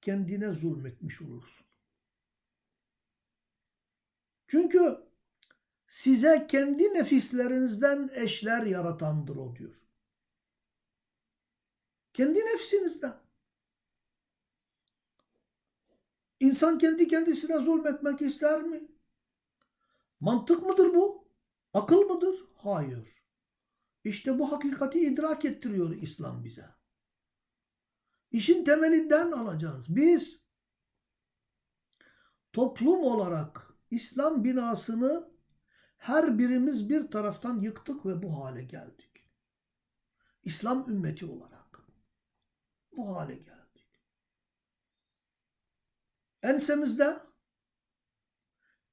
kendine zulmetmiş olursun. Çünkü size kendi nefislerinizden eşler yaratandır o diyor. Kendi nefsinizden. İnsan kendi kendisine zulmetmek ister mi? Mantık mıdır bu? Akıl mıdır? Hayır. İşte bu hakikati idrak ettiriyor İslam bize. İşin temelinden alacağız. Biz toplum olarak İslam binasını her birimiz bir taraftan yıktık ve bu hale geldik. İslam ümmeti olarak bu hale geldik. Ensemizde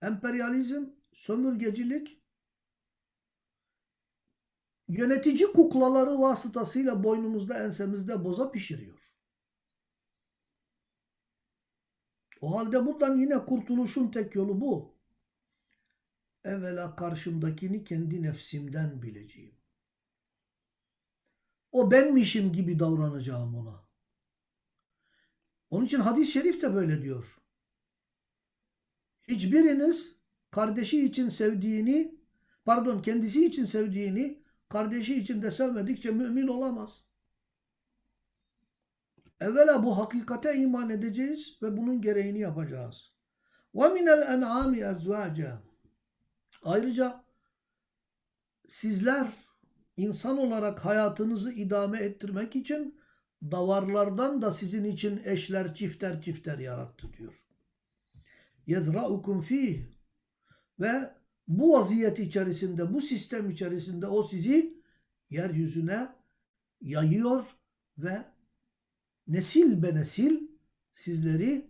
emperyalizm, sömürgecilik, yönetici kuklaları vasıtasıyla boynumuzda ensemizde boza pişiriyor. O halde buradan yine kurtuluşun tek yolu bu. Evvela karşımdakini kendi nefsimden bileceğim. O benmişim gibi davranacağım ona. Onun için hadis-i şerif de böyle diyor. Hiçbiriniz kardeşi için sevdiğini, pardon kendisi için sevdiğini kardeşi için de sevmedikçe mümin olamaz. Evvela bu hakikate iman edeceğiz ve bunun gereğini yapacağız. وَمِنَ الْاَنْعَامِ اَزْوَاجًا Ayrıca sizler insan olarak hayatınızı idame ettirmek için davarlardan da sizin için eşler çifter çifter yarattı diyor. يَذْرَأُكُمْ ف۪يهِ ve bu vaziyet içerisinde, bu sistem içerisinde o sizi yeryüzüne yayıyor ve nesil be nesil sizleri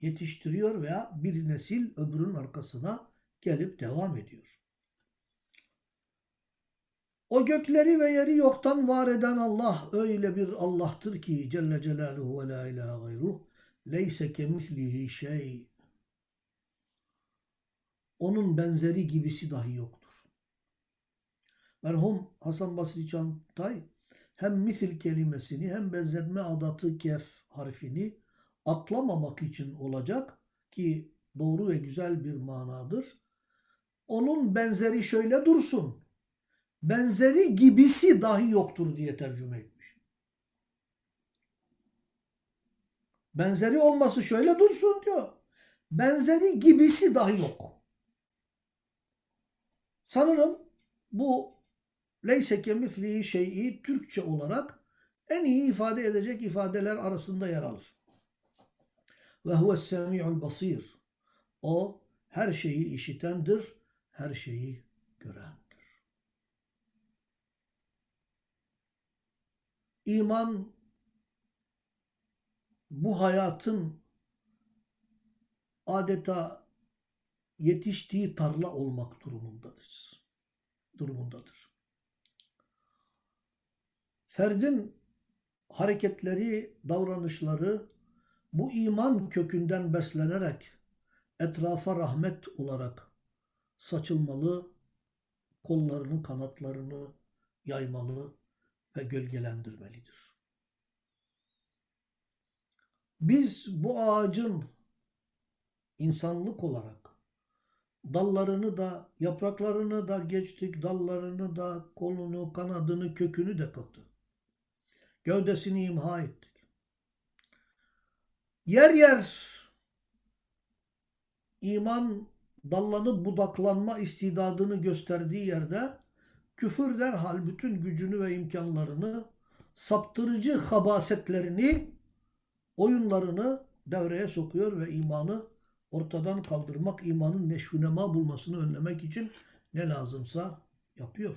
yetiştiriyor veya bir nesil öbürünün arkasına gelip devam ediyor. O gökleri ve yeri yoktan var eden Allah öyle bir Allah'tır ki Celle Celaluhu ve la ilahe gayruh leyse kemislihi şey onun benzeri gibisi dahi yoktur. Merhum Hasan Basri Çantay hem misil kelimesini hem benzetme adatı kef harfini atlamamak için olacak ki doğru ve güzel bir manadır. Onun benzeri şöyle dursun. benzeri gibisi dahi yoktur diye tercüme etmiş. Benzeri olması şöyle dursun diyor. Benzeri gibisi dahi yok. Sanırım bu leyse kemislihi şey'i Türkçe olarak en iyi ifade edecek ifadeler arasında yer alır. Ve huves semi'ul basir. O her şeyi işitendir, her şeyi görendir. İman bu hayatın adeta yetiştiği tarla olmak durumundadır. Durumundadır. Ferdin hareketleri, davranışları bu iman kökünden beslenerek etrafa rahmet olarak saçılmalı, kollarını, kanatlarını yaymalı ve gölgelendirmelidir. Biz bu ağacın insanlık olarak dallarını da, yapraklarını da geçtik, dallarını da, kolunu, kanadını, kökünü de kırdık. Gövdesini imha ettik. Yer yer iman dallanıp budaklanma istidadını gösterdiği yerde küfür derhal bütün gücünü ve imkanlarını saptırıcı habasetlerini oyunlarını devreye sokuyor ve imanı ortadan kaldırmak, imanın neşvünema bulmasını önlemek için ne lazımsa yapıyor.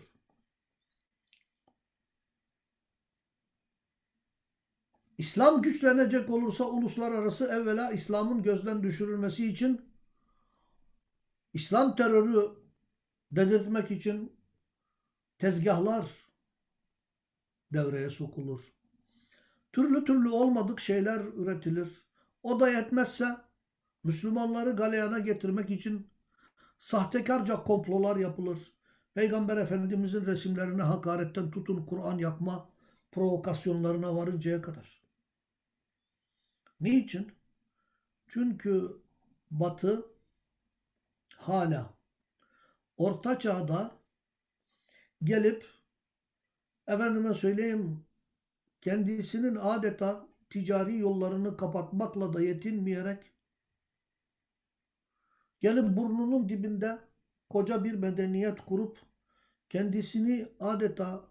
İslam güçlenecek olursa uluslararası evvela İslam'ın gözden düşürülmesi için İslam terörü dedirtmek için tezgahlar devreye sokulur. Türlü türlü olmadık şeyler üretilir. O da yetmezse Müslümanları galeyana getirmek için sahtekarca komplolar yapılır. Peygamber Efendimizin resimlerine hakaretten tutun Kur'an yakma provokasyonlarına varıncaya kadar. Niçin? Çünkü Batı hala Orta Çağ'da gelip efendime söyleyeyim kendisinin adeta ticari yollarını kapatmakla da yetinmeyerek gelip burnunun dibinde koca bir medeniyet kurup kendisini adeta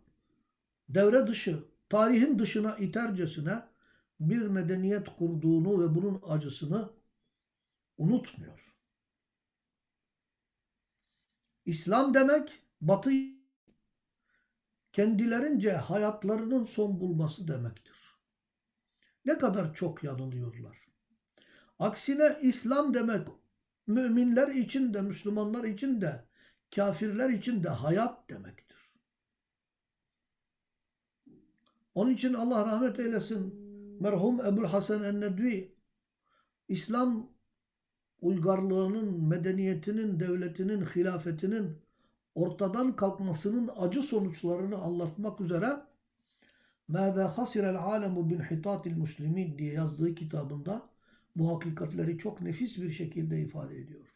devre dışı, tarihin dışına itercesine bir medeniyet kurduğunu ve bunun acısını unutmuyor. İslam demek Batı kendilerince hayatlarının son bulması demektir. Ne kadar çok yanılıyorlar. Aksine İslam demek müminler için de Müslümanlar için de kafirler için de hayat demektir. Onun için Allah rahmet eylesin merhum Ebul Hasan en-Nedvi İslam uygarlığının, medeniyetinin, devletinin, hilafetinin ortadan kalkmasının acı sonuçlarını anlatmak üzere مَاذَا خَسِرَ الْعَالَمُ بِنْحِطَاتِ الْمُسْلِمِينَ diye yazdığı kitabında bu hakikatleri çok nefis bir şekilde ifade ediyor.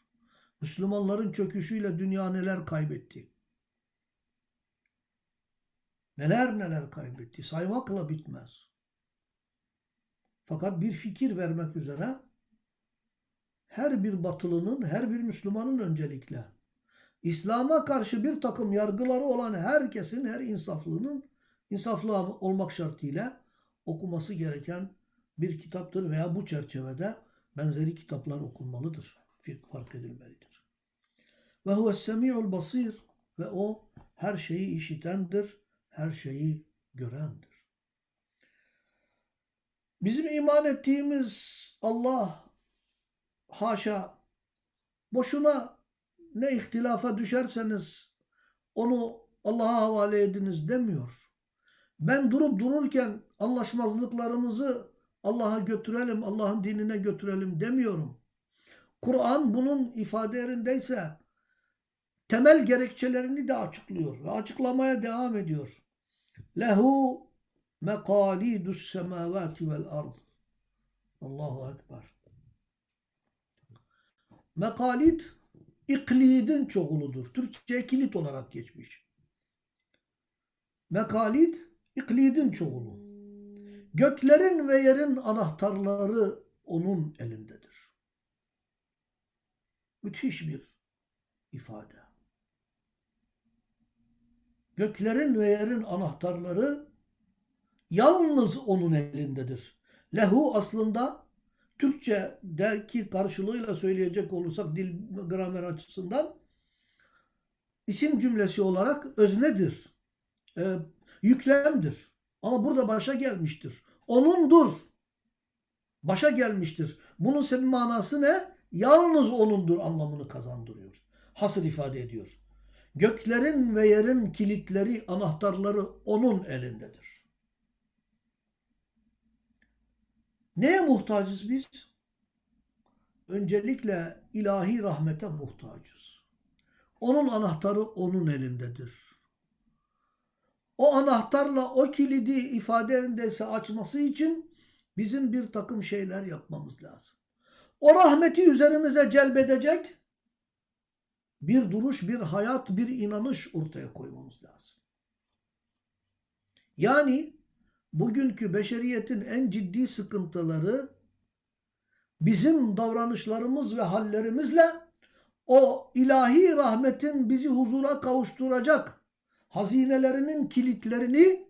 Müslümanların çöküşüyle dünya neler kaybetti? Neler neler kaybetti? Saymakla bitmez. Fakat bir fikir vermek üzere her bir batılının, her bir Müslümanın öncelikle İslam'a karşı bir takım yargıları olan herkesin, her insaflının insaflı olmak şartıyla okuması gereken bir kitaptır veya bu çerçevede benzeri kitaplar okunmalıdır. Fark edilmelidir. Ve huves semi'ul basir ve o her şeyi işitendir, her şeyi görendir. Bizim iman ettiğimiz Allah haşa boşuna ne ihtilafa düşerseniz onu Allah'a havale ediniz demiyor. Ben durup dururken anlaşmazlıklarımızı Allah'a götürelim, Allah'ın dinine götürelim demiyorum. Kur'an bunun ifade yerindeyse temel gerekçelerini de açıklıyor ve açıklamaya devam ediyor. Lehu mekalidus semavati vel ard. Allahu Ekber. Mekalid iklidin çoğuludur. Türkçe kilit olarak geçmiş. Mekalid, iklidin çoğulu. Göklerin ve yerin anahtarları onun elindedir. Müthiş bir ifade. Göklerin ve yerin anahtarları yalnız onun elindedir. Lehu aslında Türkçedeki karşılığıyla söyleyecek olursak dil gramer açısından isim cümlesi olarak öznedir. E, yüklemdir. Ama burada başa gelmiştir. Onundur. Başa gelmiştir. Bunun sebebi manası ne? Yalnız onundur anlamını kazandırıyor. Hasır ifade ediyor. Göklerin ve yerin kilitleri, anahtarları onun elindedir. Neye muhtacız biz? Öncelikle ilahi rahmete muhtacız. Onun anahtarı onun elindedir. O anahtarla o kilidi ifadesinde açması için bizim bir takım şeyler yapmamız lazım. O rahmeti üzerimize celbedecek bir duruş, bir hayat, bir inanış ortaya koymamız lazım. Yani bugünkü beşeriyetin en ciddi sıkıntıları bizim davranışlarımız ve hallerimizle o ilahi rahmetin bizi huzura kavuşturacak hazinelerinin kilitlerini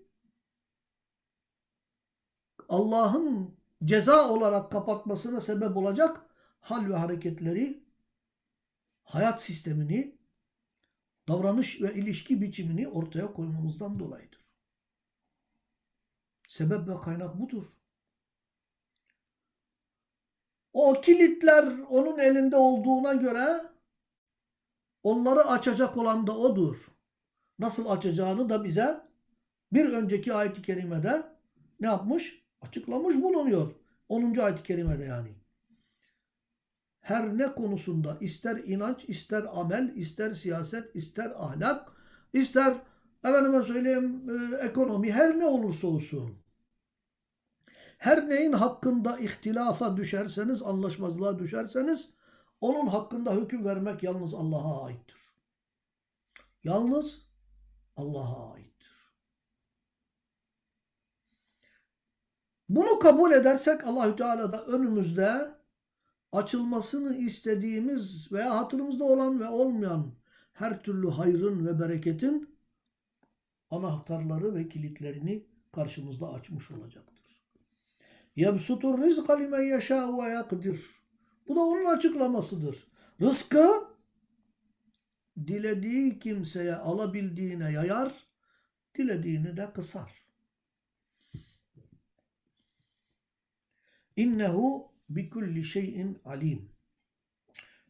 Allah'ın ceza olarak kapatmasına sebep olacak hal ve hareketleri, hayat sistemini, davranış ve ilişki biçimini ortaya koymamızdan dolayıdır. Sebep ve kaynak budur. O kilitler onun elinde olduğuna göre onları açacak olan da odur. Nasıl açacağını da bize bir önceki ayet-i kerimede ne yapmış? Açıklamış bulunuyor. 10. ayet-i kerimede yani. Her ne konusunda ister inanç, ister amel, ister siyaset, ister ahlak, ister efendime söyleyeyim e, ekonomi her ne olursa olsun. Her neyin hakkında ihtilafa düşerseniz, anlaşmazlığa düşerseniz onun hakkında hüküm vermek yalnız Allah'a aittir. Yalnız Allah'a aittir. Bunu kabul edersek Allahü Teala da önümüzde açılmasını istediğimiz veya hatırımızda olan ve olmayan her türlü hayrın ve bereketin anahtarları ve kilitlerini karşımızda açmış olacaktır. Yebsutur rizqa limen yeşâ ve yakdir. Bu da onun açıklamasıdır. Rızkı dilediği kimseye alabildiğine yayar, dilediğini de kısar. İnnehu bikulli şeyin alim.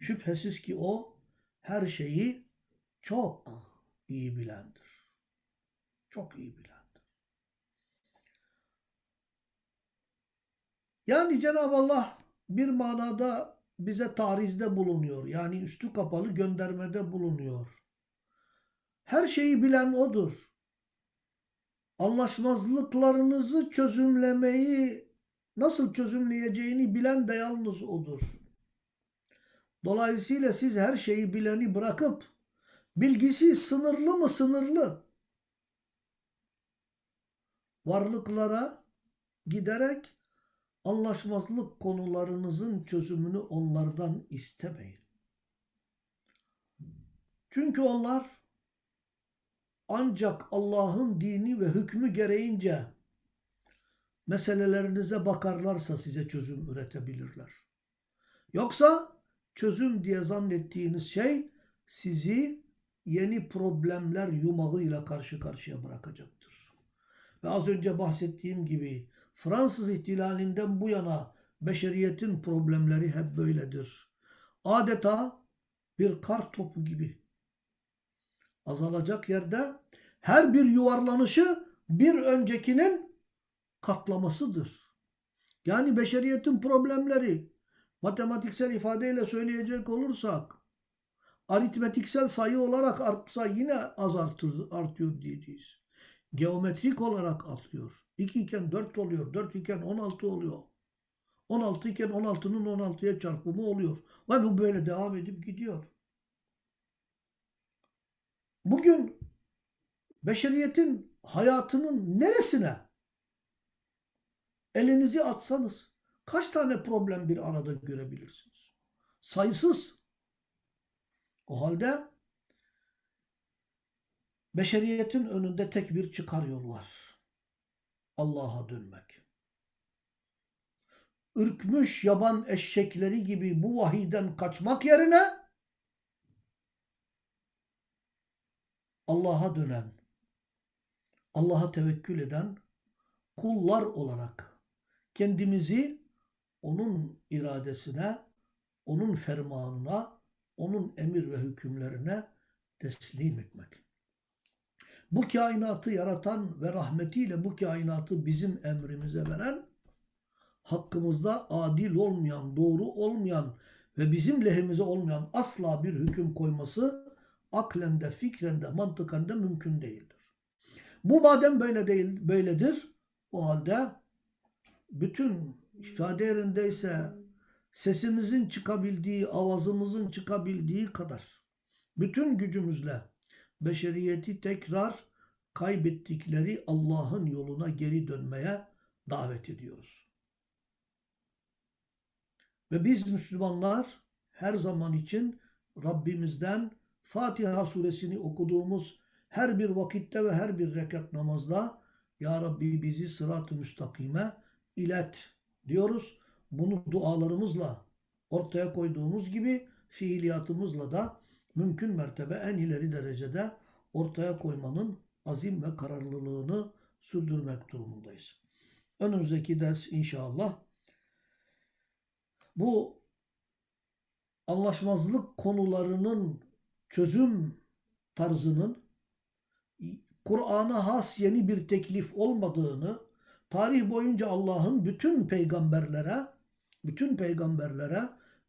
Şüphesiz ki o her şeyi çok iyi bilendir. Çok iyi bilendir. Yani Cenab-ı Allah bir manada bize tarizde bulunuyor. Yani üstü kapalı göndermede bulunuyor. Her şeyi bilen odur. Anlaşmazlıklarınızı çözümlemeyi nasıl çözümleyeceğini bilen de yalnız odur. Dolayısıyla siz her şeyi bileni bırakıp bilgisi sınırlı mı sınırlı varlıklara giderek anlaşmazlık konularınızın çözümünü onlardan istemeyin. Çünkü onlar ancak Allah'ın dini ve hükmü gereğince meselelerinize bakarlarsa size çözüm üretebilirler. Yoksa çözüm diye zannettiğiniz şey sizi yeni problemler yumağıyla karşı karşıya bırakacaktır. Ve az önce bahsettiğim gibi Fransız ihtilalinden bu yana beşeriyetin problemleri hep böyledir. Adeta bir kar topu gibi. Azalacak yerde her bir yuvarlanışı bir öncekinin katlamasıdır. Yani beşeriyetin problemleri matematiksel ifadeyle söyleyecek olursak aritmetiksel sayı olarak artsa yine az artır, artıyor diyeceğiz. Geometrik olarak artıyor. 2 iken 4 oluyor. 4 iken 16 oluyor. 16 iken 16'nın 16'ya çarpımı oluyor. Ve bu böyle devam edip gidiyor. Bugün beşeriyetin hayatının neresine elinizi atsanız kaç tane problem bir arada görebilirsiniz? Sayısız. O halde beşeriyetin önünde tek bir çıkar yol var. Allah'a dönmek. Ürkmüş yaban eşekleri gibi bu vahiden kaçmak yerine Allah'a dönen, Allah'a tevekkül eden kullar olarak kendimizi onun iradesine, onun fermanına, onun emir ve hükümlerine teslim etmek. Bu kainatı yaratan ve rahmetiyle bu kainatı bizim emrimize veren, hakkımızda adil olmayan, doğru olmayan ve bizim lehimize olmayan asla bir hüküm koyması aklende, fikrende, mantıkende mümkün değildir. Bu madem böyle değil, böyledir, o halde bütün ifade yerindeyse sesimizin çıkabildiği, avazımızın çıkabildiği kadar bütün gücümüzle beşeriyeti tekrar kaybettikleri Allah'ın yoluna geri dönmeye davet ediyoruz. Ve biz Müslümanlar her zaman için Rabbimizden Fatiha suresini okuduğumuz her bir vakitte ve her bir rekat namazda Ya Rabbi bizi sırat-ı müstakime ilet diyoruz. Bunu dualarımızla ortaya koyduğumuz gibi fiiliyatımızla da mümkün mertebe en ileri derecede ortaya koymanın azim ve kararlılığını sürdürmek durumundayız. Önümüzdeki ders inşallah bu anlaşmazlık konularının çözüm tarzının Kur'an'a has yeni bir teklif olmadığını, tarih boyunca Allah'ın bütün peygamberlere, bütün peygamberlere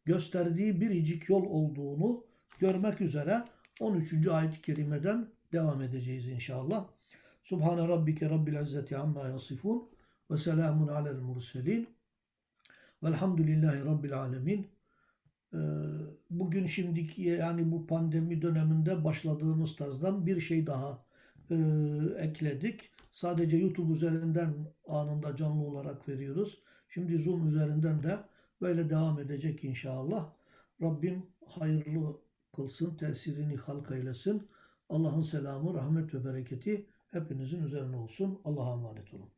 gösterdiği biricik yol olduğunu görmek üzere 13. ayet-i kerimeden devam edeceğiz inşallah. Subhane rabbike rabbil izzeti amma yasifun ve selamun alel murselin velhamdülillahi rabbil alemin. Ee, bugün şimdiki yani bu pandemi döneminde başladığımız tarzdan bir şey daha e, ekledik. Sadece YouTube üzerinden anında canlı olarak veriyoruz. Şimdi Zoom üzerinden de böyle devam edecek inşallah. Rabbim hayırlı kılsın, tesirini halk eylesin. Allah'ın selamı, rahmet ve bereketi hepinizin üzerine olsun. Allah'a emanet olun.